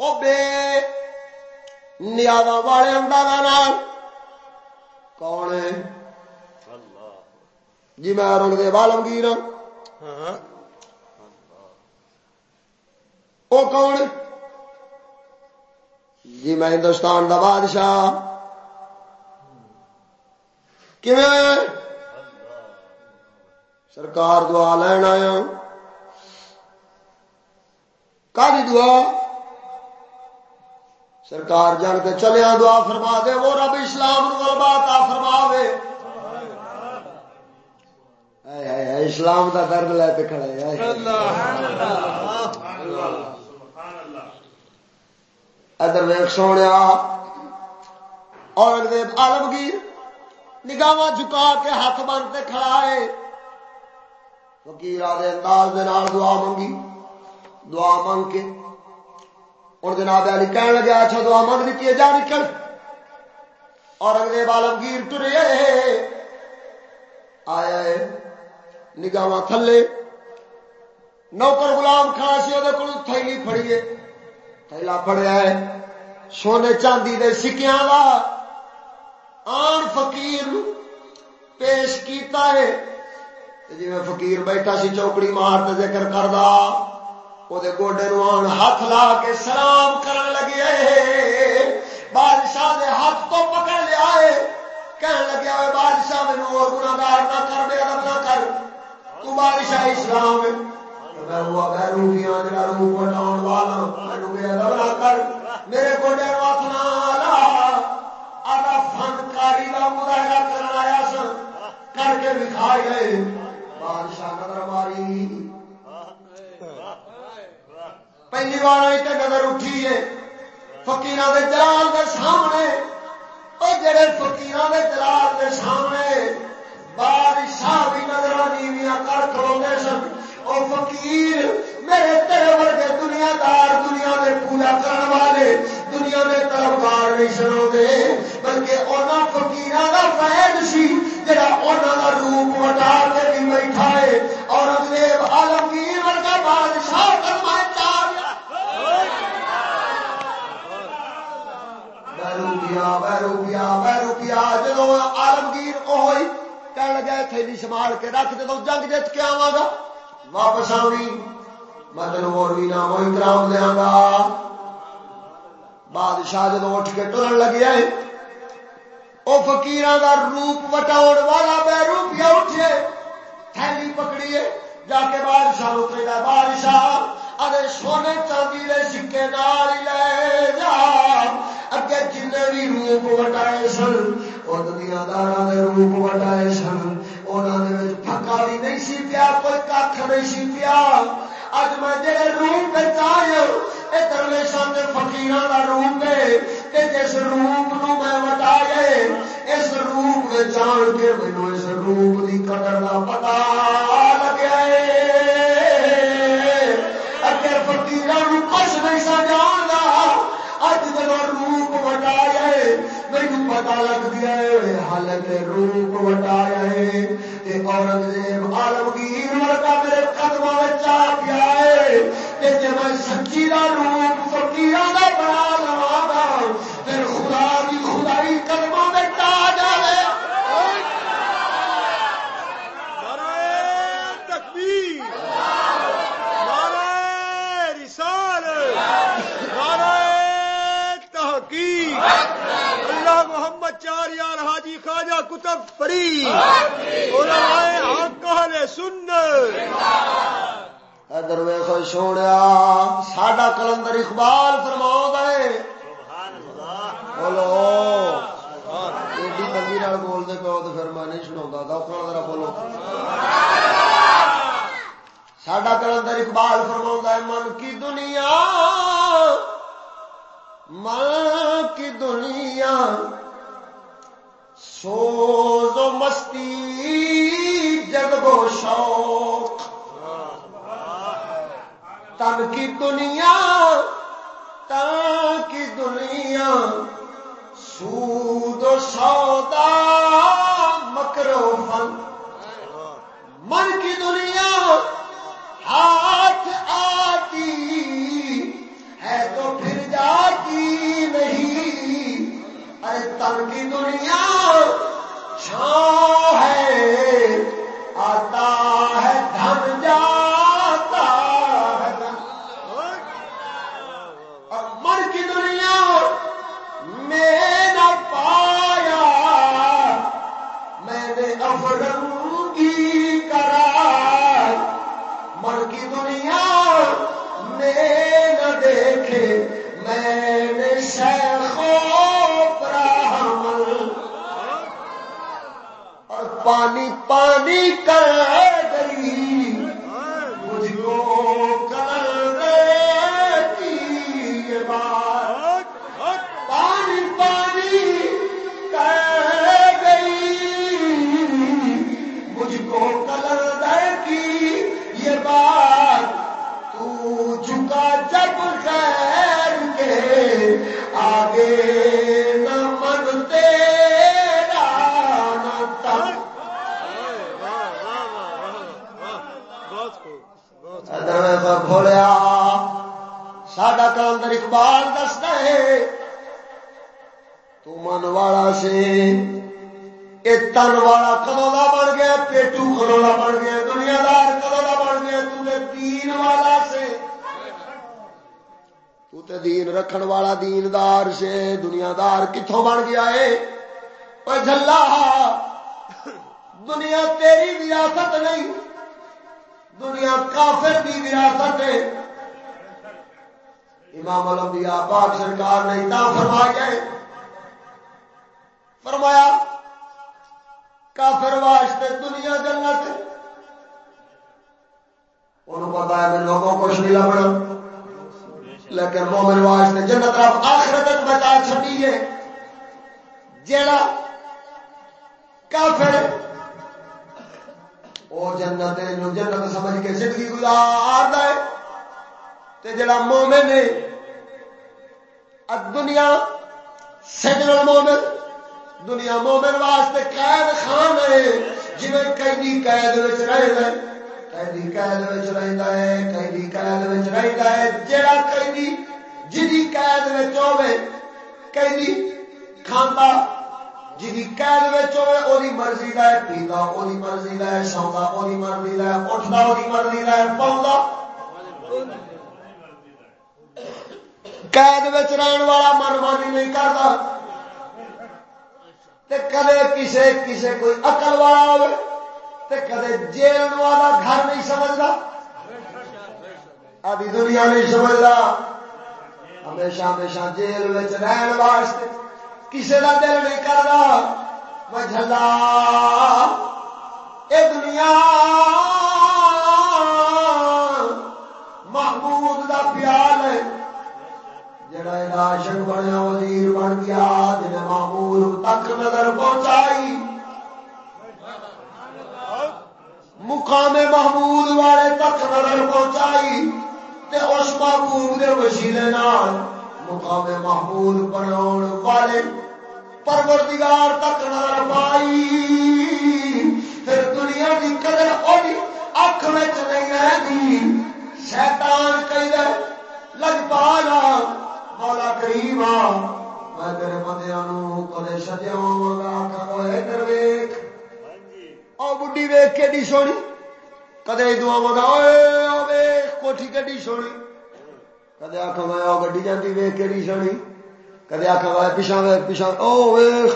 Speaker 1: وہ بے نیادا والے انداز کون ہے جی میں اورنگزیب عالمگیر ہاں وہ کون؟ جی میں ہندوستان دا بادشاہ۔ سرکار دعا لین آیا۔ کاری دعا؟ سرکار جان کے چلیا دعا فرما دے وہ رب اسلام کا فرما دے اسلام کا درد لے کے کھڑے۔ ادھر ویخ سونے اورنگزیب آلمگیر نگاہ جھکا کے ہاتھ بنتے کھڑا ہے۔ فکیر آدھے انداز دے نال دعا منگی۔ دعا منگ کے۔ اور جناب علی کہنے لگے اچھا دعا منگ دیتی ہے جا نکل۔ اور انگریب عالمگیر ٹرے آیا ہے۔ نگاہ تھلے۔ نوکر غلام کھڑا سی وہ تھیلی پھڑیے تھیلا پڑیا ہے سونے چاندی دے سکیاں دا آن فقیر پیش کیتا ہے جی میں فقیر بیٹھا سی چوکڑی مار تے ذکر کردا وہ گوڈے نو آن ہاتھ لا کے سلام کرن لگے بادشاہ دے ہاتھ تو پکڑ لیا ہے کہنے لگیا ہوئے بادشاہ میں اور گناہگار نہ کر بے ادب نہ کر تو بادشاہ اسلام ہے میں ہوا جڑا روح والا میں بے ادب نہ کر میرے لا۔ فنکاری مظاہرہ آیا سن کر کے گئے بادشاہ نظر ماری پہلی بار نظر اٹھی ہے فکیر دے جلال دے سامنے۔ اور جڑے فکیر دے جلال دے سامنے، بادشاہ بھی نظر نیویاں کر کھلوتے سن۔ اور فقیر، میرے تیرے ورگے دنیا دار دنیا میں پوجا کرنے والے، دنیا میں طلبگار نہیں سنو دے بلکہ انہوں فکیر کا فائد سی جڑا انہوں کا روپ وٹا کے بھی بیٹھا ہے، اور اگریب عالمگیر ورگا بادشاہ کرنا چاہ روپیا بہ روپیا بہ روپیا جدو آلمگیر ہوئی کہہ لگا تھیلی سنبھال کے رکھ، جدو جنگ جیت کے آوا گا؟ واپس آنی میں تین اور بھی نام احترام دیا گا۔ بادشاہ جدو اٹھ کے ٹرن لگیا ہے وہ فکیر کا روپ وٹاؤ والا بہ روپیا اٹھے، تھیلی پکڑیے، جا کے بادشاہ اترے گا۔ بادشاہ، ارے سونے چاندی دے سکے نال لے جا۔ اگے جن بھی روپ وٹائے سن وہ دنیا دار روپ وٹائے سن۔ انہوں پکا بھی نہیں سی پیا کوئی کھ نہیں سی پیا اج میں جڑے روپ چاہیے یہ درویشوں کے فکیر کا روپ ہے۔ جس روپ نو میں وٹائے اس روپ میں جان کے مینو اس روپ کی قدر کا پتا لگا فکیر کچھ نہیں میرے لگ ہے حالت روپ وٹایا ہے اورنگزیب آلمگیر ورگا میرے قدم آ پیا ہے میں سچی کا روپ فکیر بنا لوا گا پھر خدا کی خدائی قدم میں آ جائے
Speaker 3: اللہ محمد چار یار حاجی خواجہ کتب فری سن
Speaker 1: ادھر ویسو چھوڑیا ساڈا کلندر اقبال فرماؤ گئے بولو۔ ایڈی تنگی بولتے پو تو پھر میں نہیں سنا ذرا بولو۔ ساڈا کلندر اقبال فرما ہے من کی دنیا ماں کی دنیا سوز و مستی، جگ و شوق۔ تن کی دنیا تن کی دنیا۔ سود و سودا مکرو فن۔ من کی دنیا، ہاتھ آتی ہے تو پھر جاتی۔ تن کی دنیا چھو کر کھولیا ساڈا کلندر اقبال دستا ہے تو من والا سے یہ تن والا کدو کا بن گیا پیٹو کدو کا بن گیا دنیا دار کدو کا بن گیا تمہیں دین والا سے تو دین رکھن والا دین دار سے دنیا دار کتوں بن گیا ہے جلا دنیا تیری وراثت نہیں دنیا کافر کی وراثت ہے۔ امام الانبیاء پاک سرکار نے اتنا فرمایا فرمایا، کافر واسطے دنیا جنت۔ انہوں پتا ہے میں لوگوں کو کچھ نہیں لبنا لیکن مومن واسطے جنت رب آخرت بچا چکی ہے۔ جڑا کافر وہ جنت جنت سمجھ کے زندگی گزار ہے جڑا مومن ہے دنیا سجن مومن، دنیا مومن واسطے قید خان ہے جی قیدی قید رہے قیدی قید رہتا ہے، قیدی قید رہتا ہے۔ جڑا قیدی جی قید ہوے قیدی کھانا جی قید ہوے وہی مرضی کا ہے پیتا وہی مرضی کا ہے سوندا وہی مرضی کا ہے اٹھتا وہی مرضی کا ہے پاؤں قید رہن والا من مانی نہیں کرتا۔ کدے کسے کسے کوئی اقل والا ہوئے کدے جیل والا گھر نہیں سمجھتا ابھی دنیا نہیں سمجھتا ہمیشہ ہمیشہ جیل رہن واسطے۔ کسی کا دل نہیں کرتا میں جلا یہ دنیا۔ محبوب کا پیار ہے۔ جڑا عاشق بنیا، وزیر بن گیا جنہیں محبوب تک نظر پہنچائی۔ مقام محمود والے تک نظر پہنچائی۔ تے اس محبوب کے وسیلے مقام محمود بنا والے پروردگار تک نظر پائی پھر دنیا کی قدر ہوئی اکھ میں نہیں رہی شیطان کئی لگ پا مولا کریم میں تیرے بندے کدے سجاؤں گا ادھر ویخ او بڈی ویخ کے سونی۔ کدے دعا منگا کوٹھی کھی سونی۔ کدے آخ میں آ گی جاتی ویخ کے سونی؟ کدے آخ میں پچھا ویخ پچھا او ویخ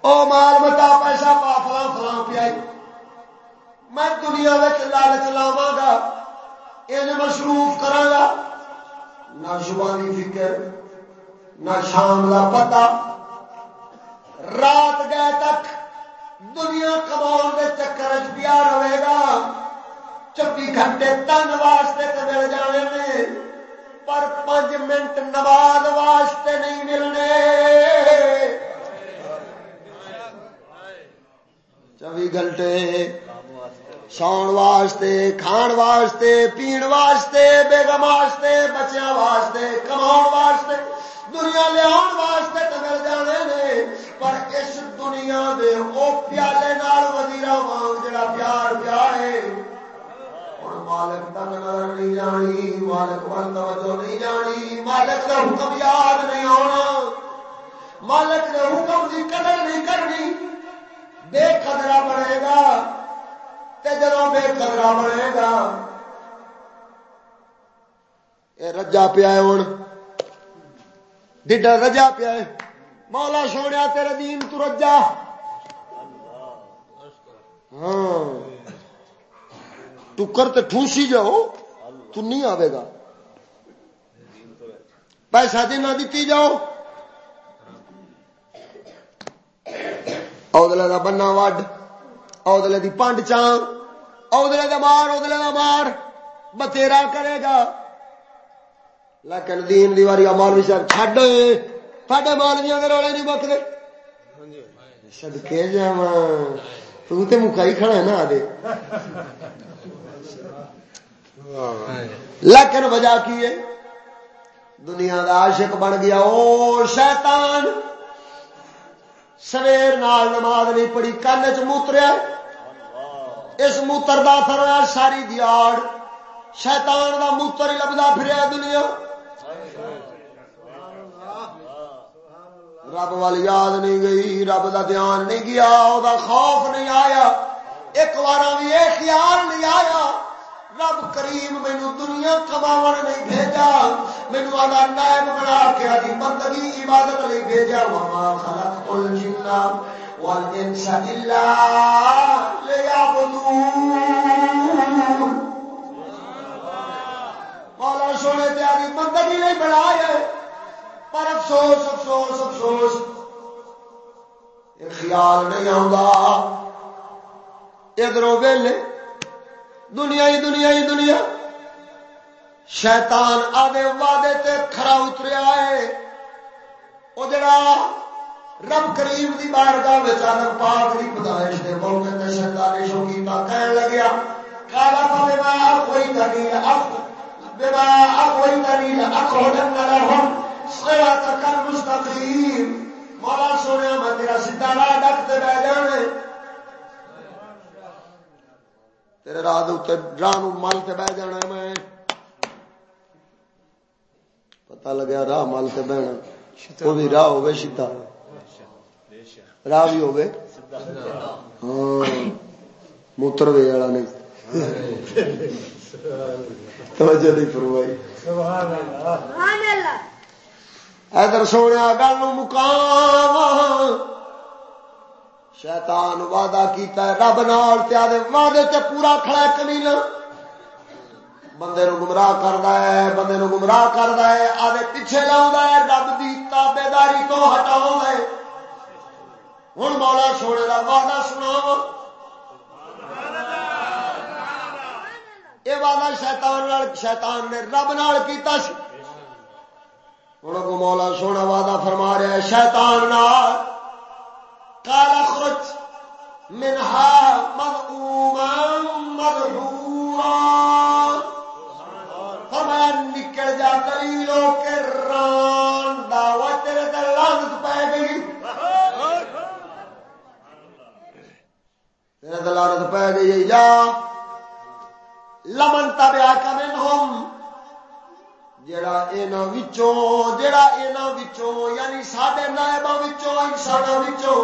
Speaker 1: او مال متا پیسہ پا، فلاں فلاں پیائی میں دنیا لالچ لاوا گا یہ مصروف کرا گا۔ نہ زبانی فکر، نہ شام کا پتا رات گئے تک دنیا کما کے چکر پیا رہے گا۔ چوبی گھنٹے تن واسطے تو مل جانے نے۔ پر پانچ منٹ نماز واسطے نہیں ملنے۔ چوبی گھنٹے ساؤن واسطے، کھان واسطے، پین واسطے، بیگم واسطے بچیا واسطے کما واسطے، دنیا لیا واسطے تو مل جانے نے۔ پر اس دنیا دے او پیالے نال وزیر وانگ جڑا پیار پیا ہے اور مالک تک نظر نہیں جانی، مالک ون توجہ نہیں جانی، مالک کا حکم یاد نہیں آنا۔ مالک نے حکم کی قدر نہیں کرنی۔ بے قدرا بنے گا۔ تے جدو بے قدرا بنے گا۔ یہ رجا پیا ہوں ڈڈا رجا پیا مولا سونے تیرے دین تو رجا۔ ہاں۔ ٹکر تو ٹھوسی جاؤ تو نہیں آئے گا۔ پیسہ جی نہ دیتی جاؤ۔ اودلے کا بنا وڈ اودلے کی پنڈ چان اودلے کا مار اودلے کا مار۔ بتھیرا کرے گا۔ لیکن دین دیواری مولوی صاحب چڈ ساڈے مولویا کے روڑے نہیں بکتے سدکے جا تو مکائی کھڑا ہے نا آدھے ہاں۔ لیکن وجہ کی ہے؟ دنیا دا عاشق بن گیا او شیطان۔ سویر نال نماز نہیں پڑی کن چ موتریا اس موتر دا اثر ہوا ساری دیاڑ۔ شیطان دا موتر ہی لبدا پھریا دنیا۔ رب وال یاد نہیں گئی، رب دا دھیان نہیں گیا دا خوف نہیں آیا۔ ایک بار بھی یہ خیال نہیں آیا۔ رب کریم مینو دنیا کما نہیں بھیجا۔ مینو آدھا نائب بنا کے آدھی بندگی عبادت نہیں بھیجا۔ ماما خلق الجنا والانس الا ليعبدون۔ مولا سونے تیاری بندگی نہیں بنایا پر افسوس افسوس افسوس۔ خیال نہیں آ ادھر ویلے دنیا ہی دنیا ہی دنیا۔ شیطان آدھے وعدے تے کھرا اتریا ہے۔ وہ جڑا رب کریم دی بارگاہ وچ آدم پاک دی پیدائش دے موقع تے شیطان شو کیتا کہن لگیا قالا فبما کوئی دلیل اف بما کوئی دلیل اقعدن لهم صراطك المستقيم مولا سونے میں تیرا سیدھا راہ ڈک تے بیٹھ جانے تیرے راہ راہ مل سے بہ جانا میں۔ پتا لگیا راہ مل سے بہنا وہ بھی راہ ہوگی سیدا راہ بھی ہوگی ہاں موتر وے والا نہیں۔ توجہ نہیں فرمائی۔ ادھر سونے گل مقام شیطان وعدہ کیتا ہے، رب نال تے آدے وعدے تے پورا کھڑا ہے کمینا بندے نو گمراہ کردا ہے، بندے نو گمراہ کردا ہے آدے پیچھے لاوندا ہے، رب دی تابعداری تو ہٹاوندا ہے۔ ہن مولا سونے دا وعدہ سناو یہ وعدہ شیطان نال، شیطان نے رب نال کیتا سی۔ ہن مولا سونا وعدہ فرما رہا ہے، شیطان نال۔ قال اخرج منها مذعوما مدحورا فرمایا نکل جا دلیلوں کے ران دعوی تیرے تے لعنت پے گئی تیرے تے لعنت پے گئی یا لمن تبع منهم جڑا انہاں وچوں جڑا انہاں وچوں یعنی ساڈے نائباں وچوں انساناں وچوں۔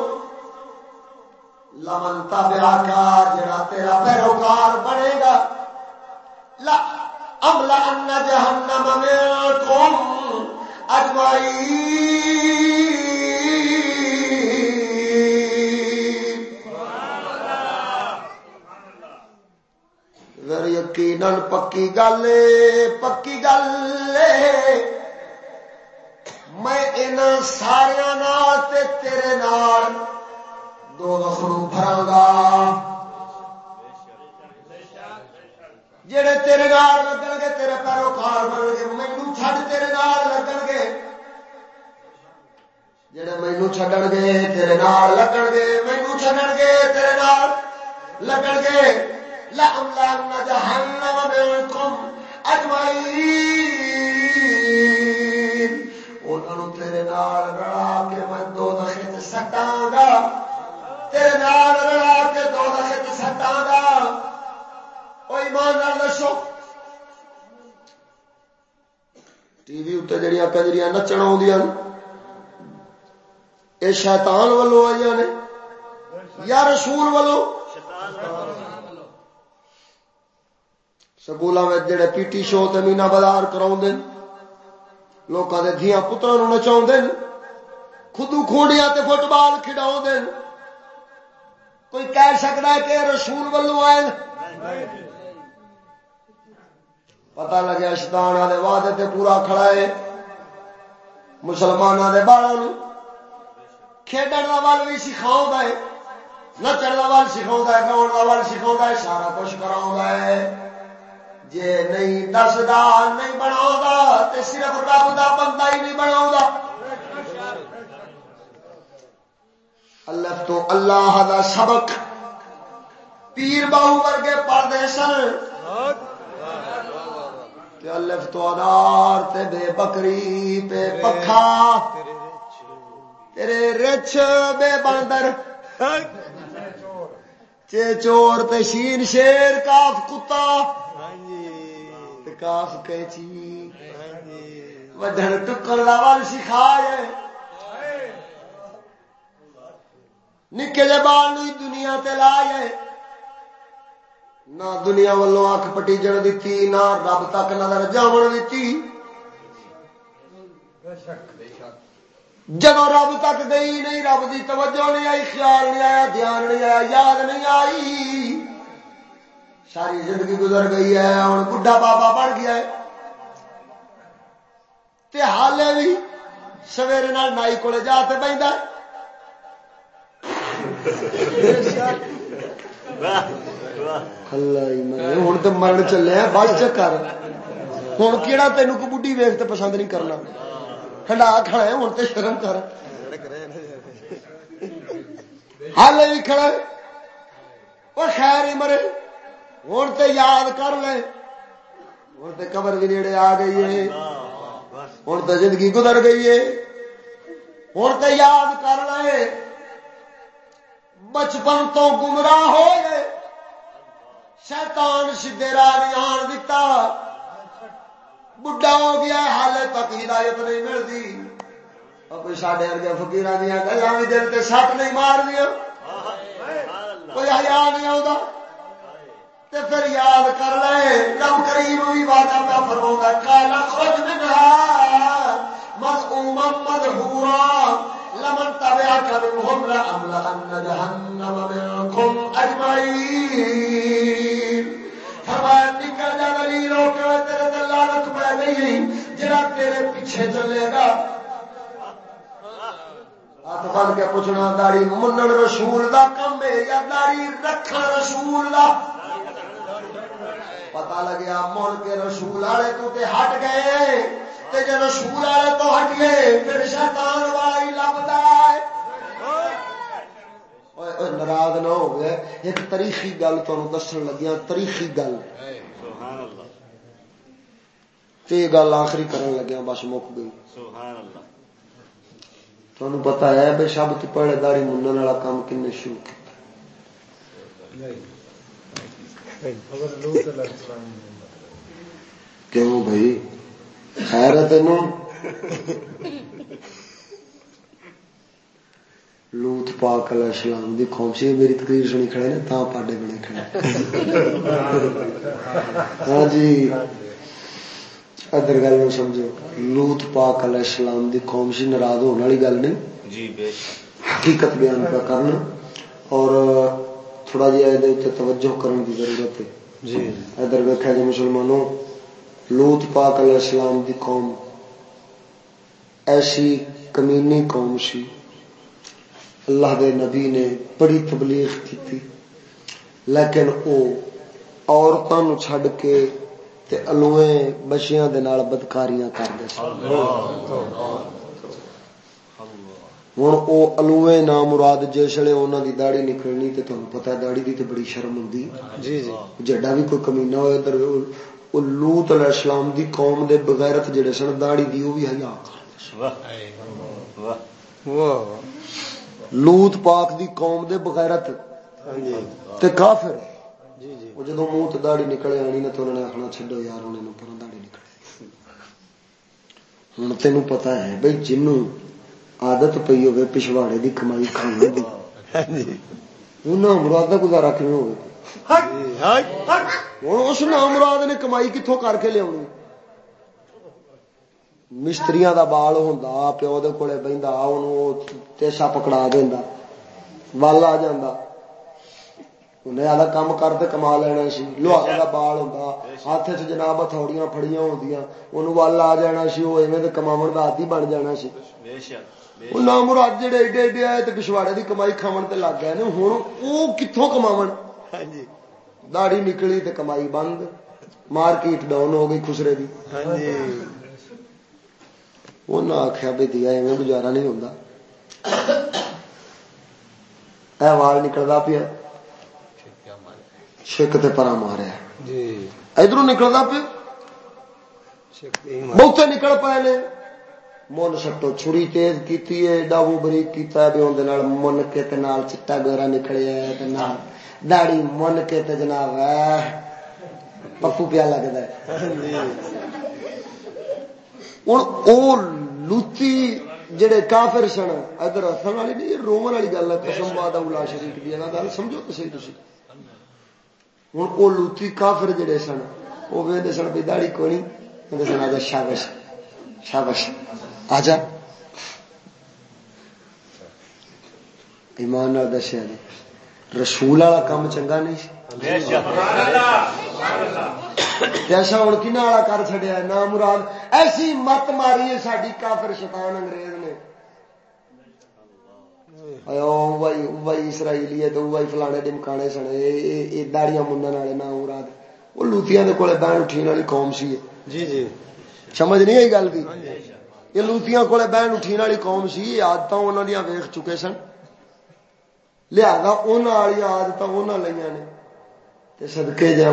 Speaker 1: لمن تبیا کا جڑا تیرا پیروکار بنے گا۔ لا املا ان جہنم منکم اجمعین۔ یقیناً پکی گل پکی گل میں ان سارا تیرے نال دو بھرا گا۔ جڑے تیرے نال لگن گے، تیرے پیروکار بن گے۔ مینو چڈ تیرے نال لگن گے۔ جڑے مینو چڈن گے، تیرے نال لگن گے۔ مینو چڈن گے، تیرے نال لگن گے۔ لأملأن جهنم منكم أجمعين انہوں تیرے رلا کے دو دخت سٹاں گا او ایمان نال دسو ٹی وی اتنے جڑیاں کنجریاں نچن آدیاں یہ شیطان ولو آئی نے۔ یا رسول ولو سکولوں میں جڑے پی ٹی شو تے مینا بازار کرا لوگوں کے دیا پترا نچا خدو کھوڑیا تے فٹ بال کھڈا کوئی کہہ سکتا ہے کہ رسول ولو آئے پتا لگیا شتان والے وعدے تے پورا کھڑا ہے مسلمانوں کے بالوں کھیڈن کا ول بھی سکھاؤ ہے نچن کا ول سکھاؤ ہے، گاؤن کا ول سکھاؤ ہے، سارا کچھ کرا ہے۔ جے نہیں دسدا نہیں بنا تے صرف رب دا بندہ ہی نہیں بنا اللہ تو اللہ دا سبق پیر باہو ورگے پڑھتے سن۔ الف تو انار تے بے بکری پہ پکھا۔ تیرے رچ بے باندر چے چور تے شین شیر، کاف، کتا۔ کاف کیچی۔ وڈن ٹکر دا ول سکھائے۔ نکے جے بال نو دنیا تے لائے نہ دنیا والوں اک پٹی جن دیتی نہ رب تک نظر جاون دیتی جب رب تک گئی نہیں، رب دی توجہ نہیں آئی، خیال نہیں آیا، دھیان نہیں آیا، یاد نہیں آئی۔ ساری زندگی گزر گئی ہے ہوں بڑھا بابا بن گیا ہے۔ تے حالے بھی سویرے نائی کو جا کے بہت ہوں تو مرن چلے بس چکر ہوں کہڑا تین کو بڑھی ویخ پسند نہیں کرنا ہنڈا کھڑا ہے ہوں تو شرم کر ہال بھی کھڑا وہ خیر ہی مرے ہوں تو یاد کر لے ہوں تو قبر بھی نیڑے آ گئی ہے ہوں تو زندگی گزر گئی ہے ہوں تو یاد کر لے بچپن تو گمراہ ہو گئے شیطان سیدے راہ آن دتا بڈا ہو گیا حال تک ہدایت نہیں ملتی کوئی سڈے ارگے فکیر دیا گلا بھی دل سے سٹ نہیں مار دیا کوئی ہیا نہیں آتا تے پھر یاد کر لے، رب کریم بھی وعدہ پہ فرما کالا خود منا مد امم مدہورا لمن تبعك منهم لأملأن جهنم منكم أجمعين. فرمایا نکل جا دلیل ہو کے تیرے تے لعنت پہ گئی جڑا تیرے پیچھے چلے گا. ہاتھ بن کے پوچھنا داڑی منن رسول دا کم ہے یا داڑی رکھن رسول دا؟ پتا لگیا من کے رسول والے تو تے ہٹ گئے. تے جے رسول والے تو ہٹ گئے پھر شیطان والا لبدا ہے۔ ناراض نہ ہو گئے۔ ایک تاریخی گل تمہیں دسن لگیا تاریخی گل۔ گل آخری کرن لگیا بس مک گئی۔ تمہیں پتا ہے بے شب پڑے داری منن والا کام کن شروع کیوں بھائی؟ خیر ہے تینوں لوت پاک علیہ السلام دی قوم میری تقریر سنی کھڑے نے تا پاڈے بنے کھڑے ہاں جی ادھر گل میں سمجھو لوت پاک علیہ السلام دی قوم ناراض ہونے والی گل نہیں؟ جی حقیقت بیان پہ کرنا۔ اور تھوڑا جہا توجہ کرنے کی ضرورت ہے۔ جی۔ ادھر ویکھا جی مسلمانوں لوت پاک علیہ السلام دی قوم ایسی کمینی قوم سی۔ اللہ دے نبی نے بڑی تبلیغ کی لیکن وہ عورتوں چھڈ کے الوے بچیاں بدکاریاں کرتے ہوں وہ الوے نہ مراد جسے انہوں کی داڑی نکلنی تو تمہیں پتا داڑی کی تو بڑی شرم ہوں جی جی۔ جڈا بھی کوئی کمینا ہو ادھر لوت علیہ السلام دی قوم دے بغیرت جڑے سن داڑی دی وہ بھی ہیا لوت پاک دی قوم دے بغیرت تے کافر وہ جدو منہ تو داڑی نکلے آنی نہ تو انہوں نے آخنا چڈو یار انہوں پر داڑی نکلے ہوں تین پتا ہے بھائی جنوں آدت پی ہوگی پچھواڑے دی کمائی کھانے دی انہیں مراد کا گزارا کیوں ہوگا ہوں اس نام مراد نے کمائی کتوں کر کے لیا مستری دا بال ہوں پیو دے کولے بہندا تیسا پکڑا دینا ول آ جا انہیں آدھا کام کرتے کما لینا سی۔ لوہا کا بال ہوں ہاتھ چ جناب ہتھوڑیاں فڑیاں ہوندیاں انہوں ول آ جانا سی وہ ایویں تو کما کا آدھی بن جانا سی۔ نہ مراد جڑے ایڈے ایڈے آئے تو پچھواڑے کی کمائی کھاون تے لگ گئے ہوں وہ کتوں داڑی نکلی تے کمائی بند مارکیٹ ڈاؤن ہو گئی خسرے کی انہیں آخیا بھی دیا ایویں گزارا نہیں ہوتا وال نکلتا پیا شک تے پرا ماریا ادھر نکلتا پیا بہتے نکل پائے نے من سٹو چھری تیز کی ڈابو بریک کیتا بھی اندر من کے نال چٹا گورا نکلیا داڑی من کے جناب پپو پیا لگتا ہے۔ ہوں لوتی جڑے کافر سن ادھر ہسن والی نہیں رومن والی گل ہے قسم باد اولا شریف کی گل سمجھو تو صحیح تھی ہوں وہ لوتی کافر جڑے سن وہ ویسے سن بھی دہڑی کو نہیں سن آ شابش شابش۔ آ جا ایمان دسیا جی۔ رسول والا کام چنگا نہیں جیسا ہوں کن والا کر چڑیا نہ مراد ایسی مت ماری ہے ساری کافر شیطان انگریز نے اسرائیلی تو فلانے ڈمکانے سنے داڑیاں منڈن والے نہ مراد وہ لوتیاں دے کولے بہن اٹھین والی قوم سی جی جی سمجھ نہیں آئی گل کی یہ لوتیاں کولے بہن اٹھین والی قوم سی آدت انہوں نے ویخ چکے سن لہذا انہوں والی انہوں لیا نے سدکے جا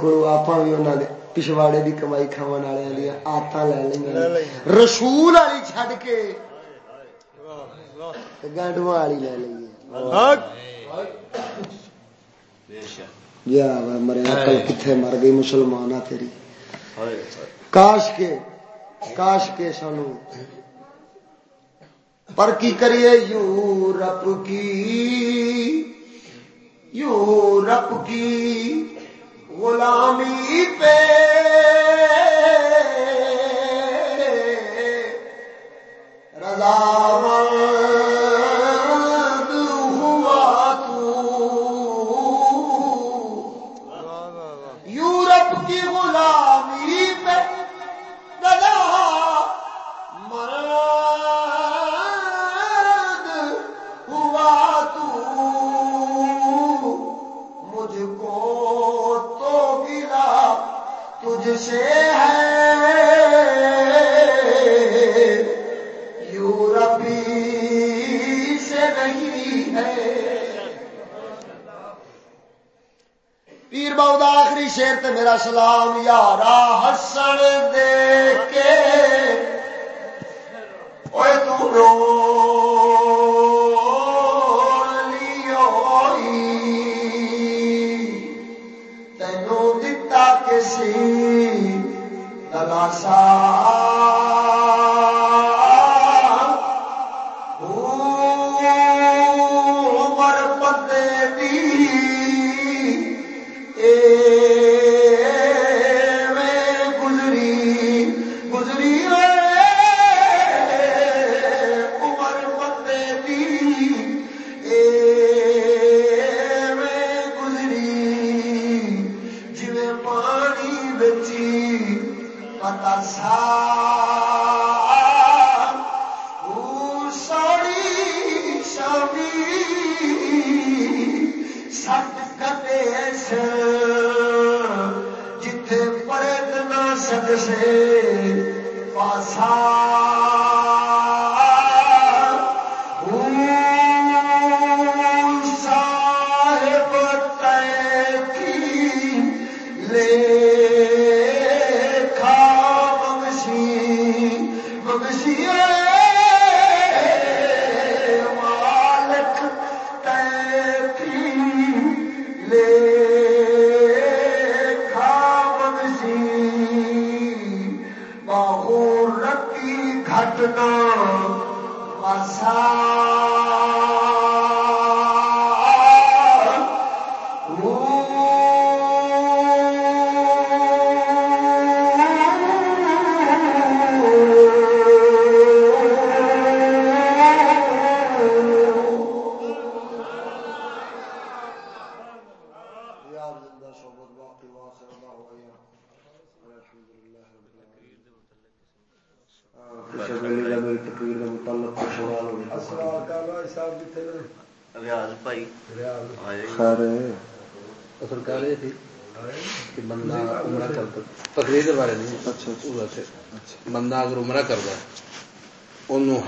Speaker 1: کو آپ بھی انہوں نے پچھواڑے کی کمائی کھا والے آدت لے لیں رسول والی چڈ کے گانڈو والی لے لیے جا مریا کل کتنے مر گئی مسلمان تیری کاش کے کاش کے سانو پر کی کریے یورپ کی؟ یورپ کی غلامی پہ۔ رضا تے میرا سلام یارا ہسن دے کے۔ تو تینوں دتا کسی دلاسا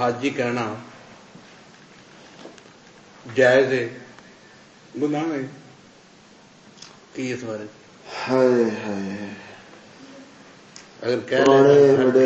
Speaker 2: حاجی کہنا جائز ہے گناہ ہے کی اس بارے